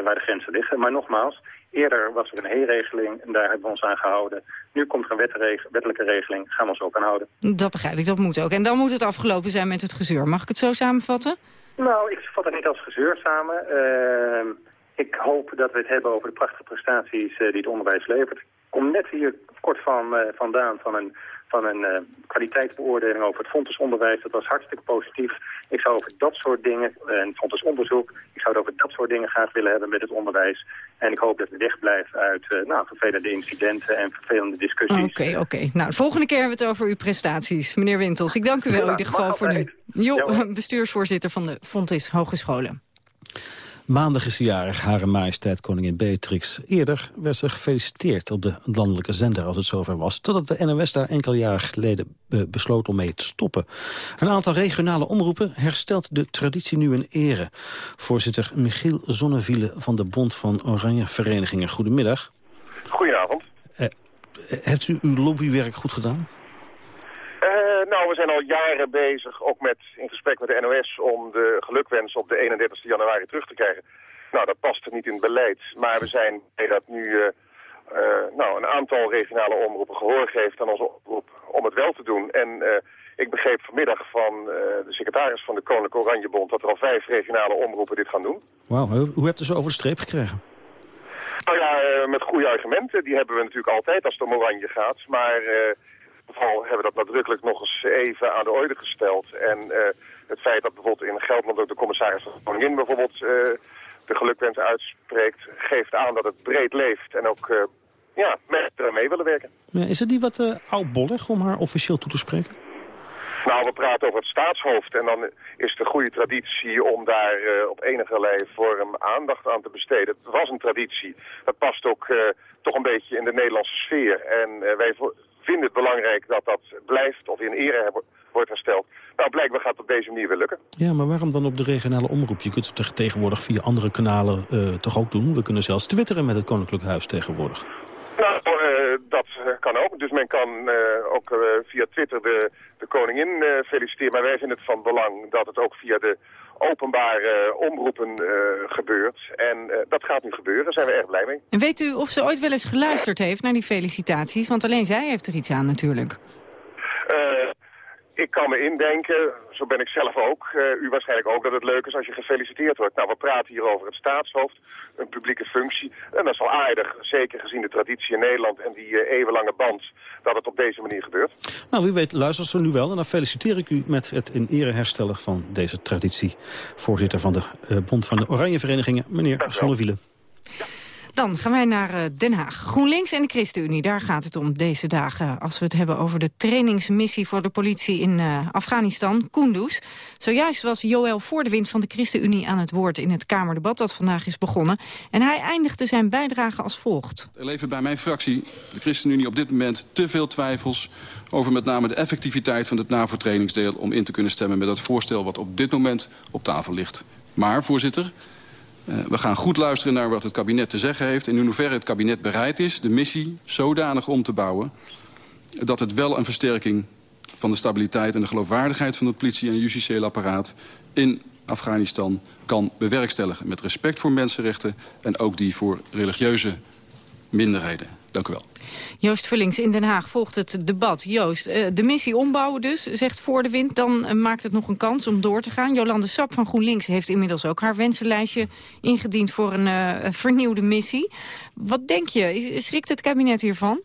waar de grenzen liggen. Maar nogmaals, Eerder was er een he-regeling en daar hebben we ons aan gehouden. Nu komt er een wettelijke regeling, gaan we ons ook aan houden. Dat begrijp ik, dat moet ook. En dan moet het afgelopen zijn met het gezeur. Mag ik het zo samenvatten? Nou, ik vat het niet als gezeur samen. Uh, ik hoop dat we het hebben over de prachtige prestaties uh, die het onderwijs levert. Ik kom net hier kort van, uh, vandaan van een van een uh, kwaliteitsbeoordeling over het fondsonderwijs. Dat was hartstikke positief. Ik zou over dat soort dingen, uh, en fondsonderzoek, ik zou het over dat soort dingen graag willen hebben met het onderwijs. En ik hoop dat we wegblijven uit uh, nou, vervelende incidenten en vervelende discussies. Oké, okay, oké. Okay. Nou, de volgende keer hebben we het over uw prestaties. Meneer Wintels, ik dank u wel ja, in ieder geval voor nu. Jo, bestuursvoorzitter van de Fontis Hogescholen. Maandag is jarig Hare Majesteit Koningin Beatrix. Eerder werd ze gefeliciteerd op de landelijke zender als het zover was... totdat de NOS daar enkele jaren geleden besloot om mee te stoppen. Een aantal regionale omroepen herstelt de traditie nu in ere. Voorzitter Michiel Zonneviele van de Bond van Oranje Verenigingen. Goedemiddag. Goedenavond. Eh, hebt u uw lobbywerk goed gedaan? Uh, nou, we zijn al jaren bezig, ook met, in gesprek met de NOS, om de gelukwens op de 31 januari terug te krijgen. Nou, dat past er niet in het beleid. Maar we zijn bij dat nu uh, nou, een aantal regionale omroepen gehoor geeft aan onze oproep om het wel te doen. En uh, ik begreep vanmiddag van de secretaris van de Koninklijke Oranjebond dat er al vijf regionale omroepen dit gaan doen. Wauw, hoe hebt u ze over de streep gekregen? Nou ja, met goede argumenten. Die hebben we natuurlijk altijd als het om oranje gaat. Maar geval hebben we dat nadrukkelijk nog eens even aan de orde gesteld. En het feit dat bijvoorbeeld in Gelderland ook de commissaris van de Koningin bijvoorbeeld de gelukwens uitspreekt, geeft aan dat het breed leeft en ook uh, ja, mensen mee willen werken. Ja, is het niet wat uh, oudbollig om haar officieel toe te spreken? Nou, we praten over het staatshoofd en dan is de goede traditie om daar uh, op enige vorm aandacht aan te besteden. Het was een traditie. Dat past ook uh, toch een beetje in de Nederlandse sfeer. En wij vinden het belangrijk dat dat blijft of in ere wordt hersteld. Nou, blijkbaar gaat het op deze manier weer lukken. Ja, maar waarom dan op de regionale omroep? Je kunt het tegenwoordig via andere kanalen uh, toch ook doen? We kunnen zelfs twitteren met het Koninklijk Huis tegenwoordig. Nou, uh, dat kan ook. Dus men kan uh, ook via Twitter de, de koningin feliciteren. Maar wij vinden het van belang dat het ook via de openbare omroepen gebeurt. En dat gaat nu gebeuren. Daar zijn we erg blij mee. En weet u of ze ooit wel eens geluisterd heeft naar die felicitaties? Want alleen zij heeft er iets aan natuurlijk ik kan me indenken, zo ben ik zelf ook, uh, u waarschijnlijk ook, dat het leuk is als je gefeliciteerd wordt. Nou, we praten hier over het staatshoofd, een publieke functie. En dat is wel aardig, zeker gezien de traditie in Nederland en die uh, eeuwenlange band, dat het op deze manier gebeurt. Nou, wie weet luistert ze nu wel. En dan feliciteer ik u met het in ere herstellen van deze traditie. Voorzitter van de uh, Bond van de Oranje Verenigingen, meneer Sonnewielen. Dan gaan wij naar eh, Den Haag. GroenLinks en de ChristenUnie, daar gaat het om deze dagen... als we het hebben over de trainingsmissie voor de politie in uh, Afghanistan, Kunduz. Zojuist was Joël Voordewind van de ChristenUnie aan het woord... in het Kamerdebat dat vandaag is begonnen. En hij eindigde zijn bijdrage als volgt. Er leven bij mijn fractie, de ChristenUnie, op dit moment te veel twijfels... over met name de effectiviteit van het NAVO-trainingsdeel... om in te kunnen stemmen met het voorstel wat op dit moment op tafel ligt. Maar, voorzitter... Uh, we gaan goed luisteren naar wat het kabinet te zeggen heeft... en in hoeverre het kabinet bereid is de missie zodanig om te bouwen... dat het wel een versterking van de stabiliteit en de geloofwaardigheid... van het politie- en justitieel apparaat in Afghanistan kan bewerkstelligen. Met respect voor mensenrechten en ook die voor religieuze minderheden. Dank u wel. Joost Vullings in Den Haag volgt het debat. Joost, eh, de missie ombouwen dus, zegt voor de wind. Dan eh, maakt het nog een kans om door te gaan. Jolande Sap van GroenLinks heeft inmiddels ook haar wensenlijstje ingediend voor een uh, vernieuwde missie. Wat denk je? Schrikt het kabinet hiervan?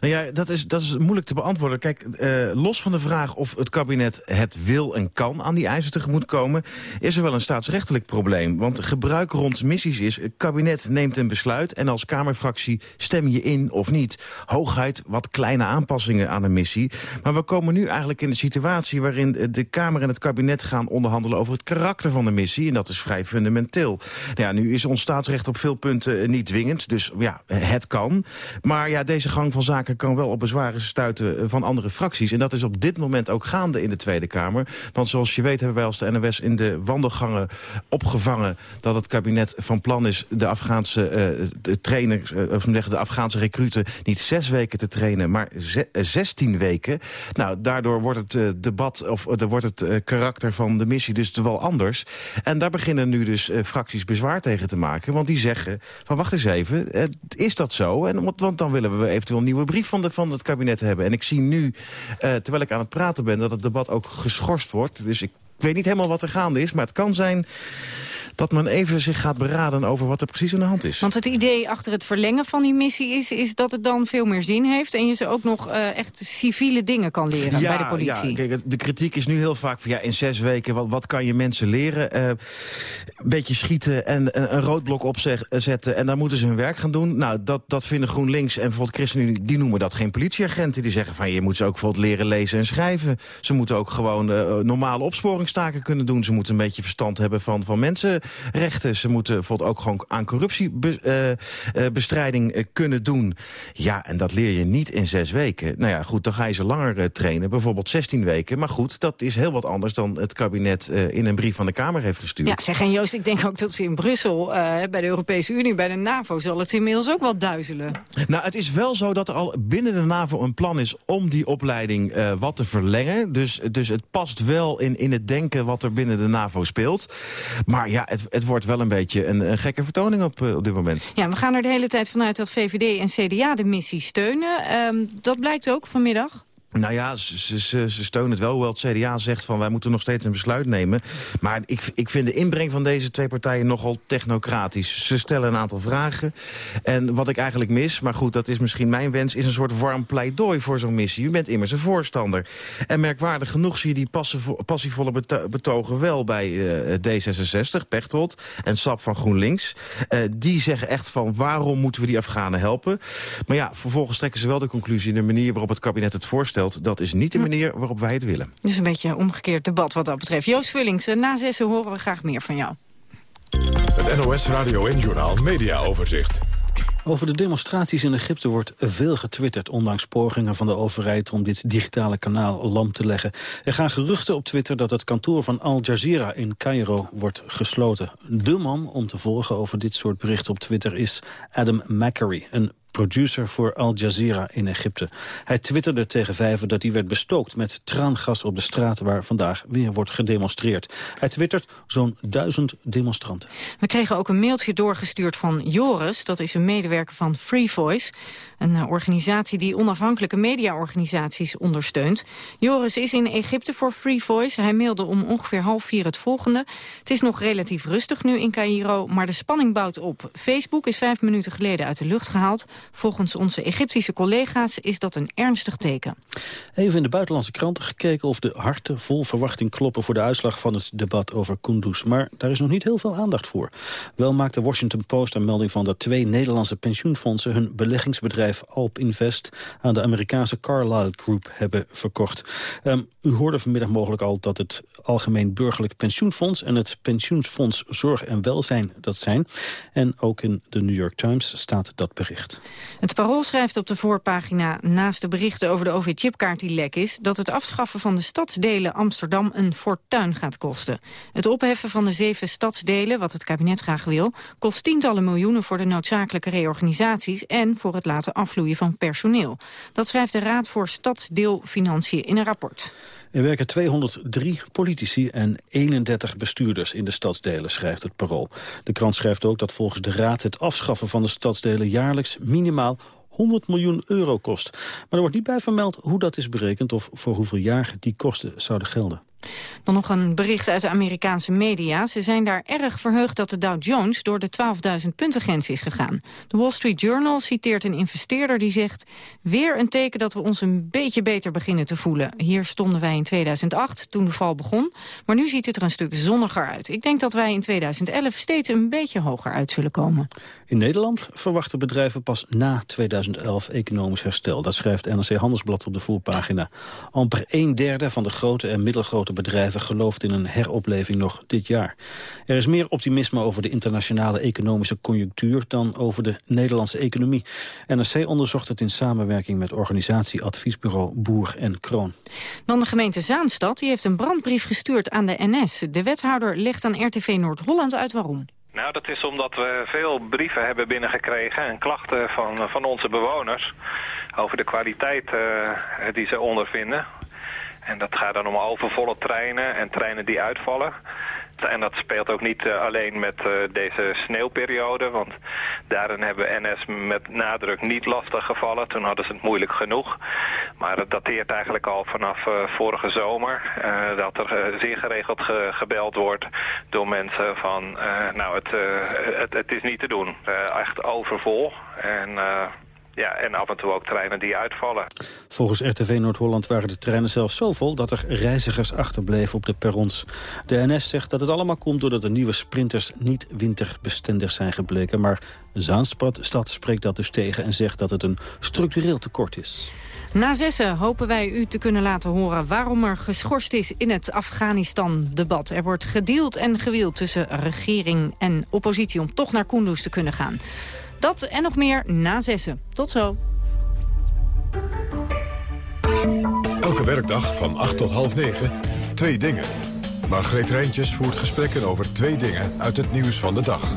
Nou ja, dat is, dat is moeilijk te beantwoorden. Kijk, uh, los van de vraag of het kabinet het wil en kan aan die eisen tegemoet komen... is er wel een staatsrechtelijk probleem. Want gebruik rond missies is, het kabinet neemt een besluit... en als Kamerfractie stem je in of niet. Hooguit wat kleine aanpassingen aan een missie. Maar we komen nu eigenlijk in de situatie waarin de Kamer en het kabinet gaan onderhandelen... over het karakter van de missie, en dat is vrij fundamenteel. Nou ja, nu is ons staatsrecht op veel punten niet dwingend... Dus ja, het kan. Maar ja, deze gang van zaken kan wel op bezwaren stuiten van andere fracties. En dat is op dit moment ook gaande in de Tweede Kamer. Want zoals je weet hebben wij als de NOS in de wandelgangen opgevangen... dat het kabinet van plan is de Afghaanse uh, de trainers, uh, of de Afghaanse recruten... niet zes weken te trainen, maar zestien weken. Nou, daardoor wordt het debat, of er wordt het karakter van de missie dus wel anders. En daar beginnen nu dus fracties bezwaar tegen te maken. Want die zeggen, van wacht eens even, is dat zo? En, want, dan willen we eventueel een nieuwe brief van, het kabinet hebben. En ik zie nu, uh, terwijl ik aan het praten ben, dat het debat ook geschorst wordt. Dus ik weet niet helemaal wat er gaande is, maar het kan zijn dat men even zich gaat beraden over wat er precies aan de hand is. Want het idee achter het verlengen van die missie is, is dat het dan veel meer zin heeft... en je ze ook nog uh, echt civiele dingen kan leren ja, bij de politie. Ja, kijk, de kritiek is nu heel vaak van ja, in zes weken, wat, wat kan je mensen leren? Uh, een beetje schieten en een, een roodblok opzetten en dan moeten ze hun werk gaan doen. Nou, dat, dat vinden GroenLinks en bijvoorbeeld ChristenUnie, die noemen dat geen politieagenten. Die zeggen van je moet ze ook bijvoorbeeld leren lezen en schrijven. Ze moeten ook gewoon normale opsporingstaken kunnen doen. Ze moeten een beetje verstand hebben van, van mensen rechten. Ze moeten bijvoorbeeld ook gewoon aan corruptiebestrijding uh, uh, kunnen doen. Ja, en dat leer je niet in zes weken. Nou ja, goed, dan ga je ze langer trainen, bijvoorbeeld 16 weken. Maar goed, dat is heel wat anders dan het kabinet in een brief van de Kamer heeft gestuurd. Ja, zeg en Joost, ik denk ook dat ze in Brussel, bij de Europese Unie, bij de NAVO, zal het inmiddels ook wel duizelen. Nou, het is wel zo dat er al binnen de NAVO een plan is om die opleiding wat te verlengen. Dus, dus het past wel in, in het denken wat er binnen de NAVO speelt. Maar ja, het, het wordt wel een beetje een, gekke vertoning op, op dit moment. Ja, we gaan er de hele tijd vanuit dat VVD en CDA de missie steunen. Ehm, dat blijkt ook vanmiddag. Nou ja, ze, steunen het wel, hoewel het CDA zegt van wij moeten nog steeds een besluit nemen. Maar ik, ik vind de inbreng van deze twee partijen nogal technocratisch. Ze stellen een aantal vragen. En wat ik eigenlijk mis, maar goed, dat is misschien mijn wens... is een soort warm pleidooi voor zo'n missie. U bent immers een voorstander. En merkwaardig genoeg zie je die passievolle betogen wel bij uh, D66, Pechtold en Sap van GroenLinks. Uh, die zeggen echt van waarom moeten we die Afghanen helpen? Maar ja, vervolgens trekken ze wel de conclusie... in de manier waarop het kabinet het voorstelt dat is niet de manier waarop wij het willen. Dus een beetje een omgekeerd debat wat dat betreft. Joost Vullings, eh, na zessen horen we graag meer van jou. Het NOS Radio en Journal Media Overzicht. Over de demonstraties in Egypte wordt veel getwitterd... ondanks pogingen van de overheid om dit digitale kanaal lam te leggen. Er gaan geruchten op Twitter dat het kantoor van Al Jazeera in Cairo wordt gesloten. De man om te volgen over dit soort berichten op Twitter is Adam Macquarie... een producer voor Al Jazeera in Egypte. Hij twitterde tegen Vijver dat hij werd bestookt met traangas op de straat waar vandaag weer wordt gedemonstreerd. Hij twittert zo'n duizend demonstranten. We kregen ook een mailtje doorgestuurd van Joris, dat is een medewerker van Free Voice. Een eh, organisatie die onafhankelijke mediaorganisaties ondersteunt. Joris is in Egypte voor Free Voice. Hij mailde om ongeveer half vier het volgende. Het is nog relatief rustig nu in Cairo, maar de spanning bouwt op. Facebook is vijf minuten geleden uit de lucht gehaald. Volgens onze Egyptische collega's is dat een ernstig teken. Even in de buitenlandse kranten gekeken of de harten vol verwachting kloppen voor de uitslag van het debat over Kunduz. Maar daar is nog niet heel veel aandacht voor. Wel maakt de Washington Post een melding van dat twee Nederlandse pensioenfondsen hun beleggingsbedrijf Alp Invest aan de Amerikaanse Carlyle Group hebben verkocht. Um, u hoorde vanmiddag mogelijk al dat het Algemeen Burgerlijk Pensioenfonds en het Pensioenfonds Zorg en Welzijn dat zijn. En ook in de New York Times staat dat bericht. Het Parool schrijft op de voorpagina, naast de berichten over de OV-chipkaart die lek is, dat het afschaffen van de stadsdelen Amsterdam een fortuin gaat kosten. Het opheffen van de zeven stadsdelen, wat het kabinet graag wil, kost tientallen miljoenen voor de noodzakelijke reorganisaties en voor het laten afvloeien van personeel. Dat schrijft de Raad voor Stadsdeelfinanciën in een rapport. Er werken 203 politici en 31 bestuurders in de stadsdelen, schrijft het Parool. De krant schrijft ook dat volgens de Raad het afschaffen van de stadsdelen jaarlijks minimaal 100 miljoen euro kost. Maar er wordt niet bij vermeld hoe dat is berekend of voor hoeveel jaar die kosten zouden gelden. Dan nog een bericht uit de Amerikaanse media. Ze zijn daar erg verheugd dat de Dow Jones door de 12.000 punten grens is gegaan. De Wall Street Journal citeert een investeerder die zegt... weer een teken dat we ons een beetje beter beginnen te voelen. Hier stonden wij in 2008, toen de val begon. Maar nu ziet het er een stuk zonniger uit. Ik denk dat wij in 2011 steeds een beetje hoger uit zullen komen. In Nederland verwachten bedrijven pas na 2011 economisch herstel. Dat schrijft NRC Handelsblad op de voorpagina. Amper een derde van de grote en middelgrote bedrijven gelooft in een heropleving nog dit jaar. Er is meer optimisme over de internationale economische conjunctuur dan over de Nederlandse economie. NRC onderzocht het in samenwerking met organisatieadviesbureau Boer en Kroon. Dan de gemeente Zaanstad, die heeft een brandbrief gestuurd aan de NS. De wethouder legt aan RTV Noord-Holland uit waarom. Nou, dat is omdat we veel brieven hebben binnengekregen en klachten van, van onze bewoners over de kwaliteit uh, die ze ondervinden. En dat gaat dan om overvolle treinen en treinen die uitvallen. En dat speelt ook niet uh, alleen met uh, deze sneeuwperiode, want daarin hebben NS met nadruk niet lastig gevallen. Toen hadden ze het moeilijk genoeg. Maar het dateert eigenlijk al vanaf uh, vorige zomer, dat er zeer geregeld ge gebeld wordt door mensen van, nou het, het, het, is niet te doen. echt overvol. En ja, en af en toe ook treinen die uitvallen. Volgens RTV Noord-Holland waren de treinen zelfs zo vol... dat er reizigers achterbleven op de perrons. De NS zegt dat het allemaal komt doordat de nieuwe sprinters... niet winterbestendig zijn gebleken. Maar Zaanstad spreekt dat dus tegen en zegt dat het een structureel tekort is. Na zessen hopen wij u te kunnen laten horen waarom er geschorst is in het Afghanistan-debat. Er wordt gedeeld en gewield tussen regering en oppositie om toch naar Kunduz te kunnen gaan. Dat en nog meer na zessen. Tot zo. Elke werkdag van 8 tot half 9, twee dingen. Margreet Rijntjes voert gesprekken over twee dingen uit het nieuws van de dag.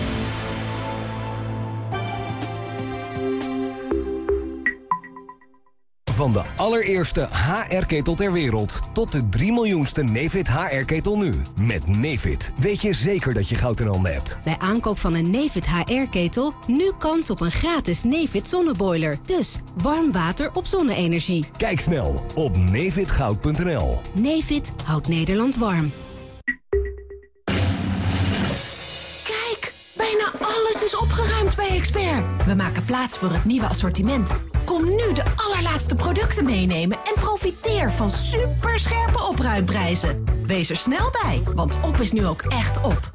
Van de allereerste HR-ketel ter wereld tot de 3 miljoenste Nefit HR-ketel nu. Met Nefit weet je zeker dat je goud in handen hebt. Bij aankoop van een Nefit HR-ketel nu kans op een gratis Nefit zonneboiler. Dus warm water op zonne-energie. Kijk snel op nefitgoud.nl. Nefit houdt Nederland warm. Kijk, bijna alles is opgeruimd bij Expert. We maken plaats voor het nieuwe assortiment. Kom nu de allerlaatste producten meenemen en profiteer van superscherpe opruimprijzen. Wees er snel bij, want op is nu ook echt op.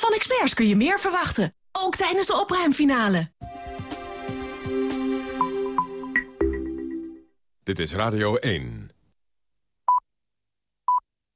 Van experts kun je meer verwachten, ook tijdens de opruimfinale. Dit is Radio 1.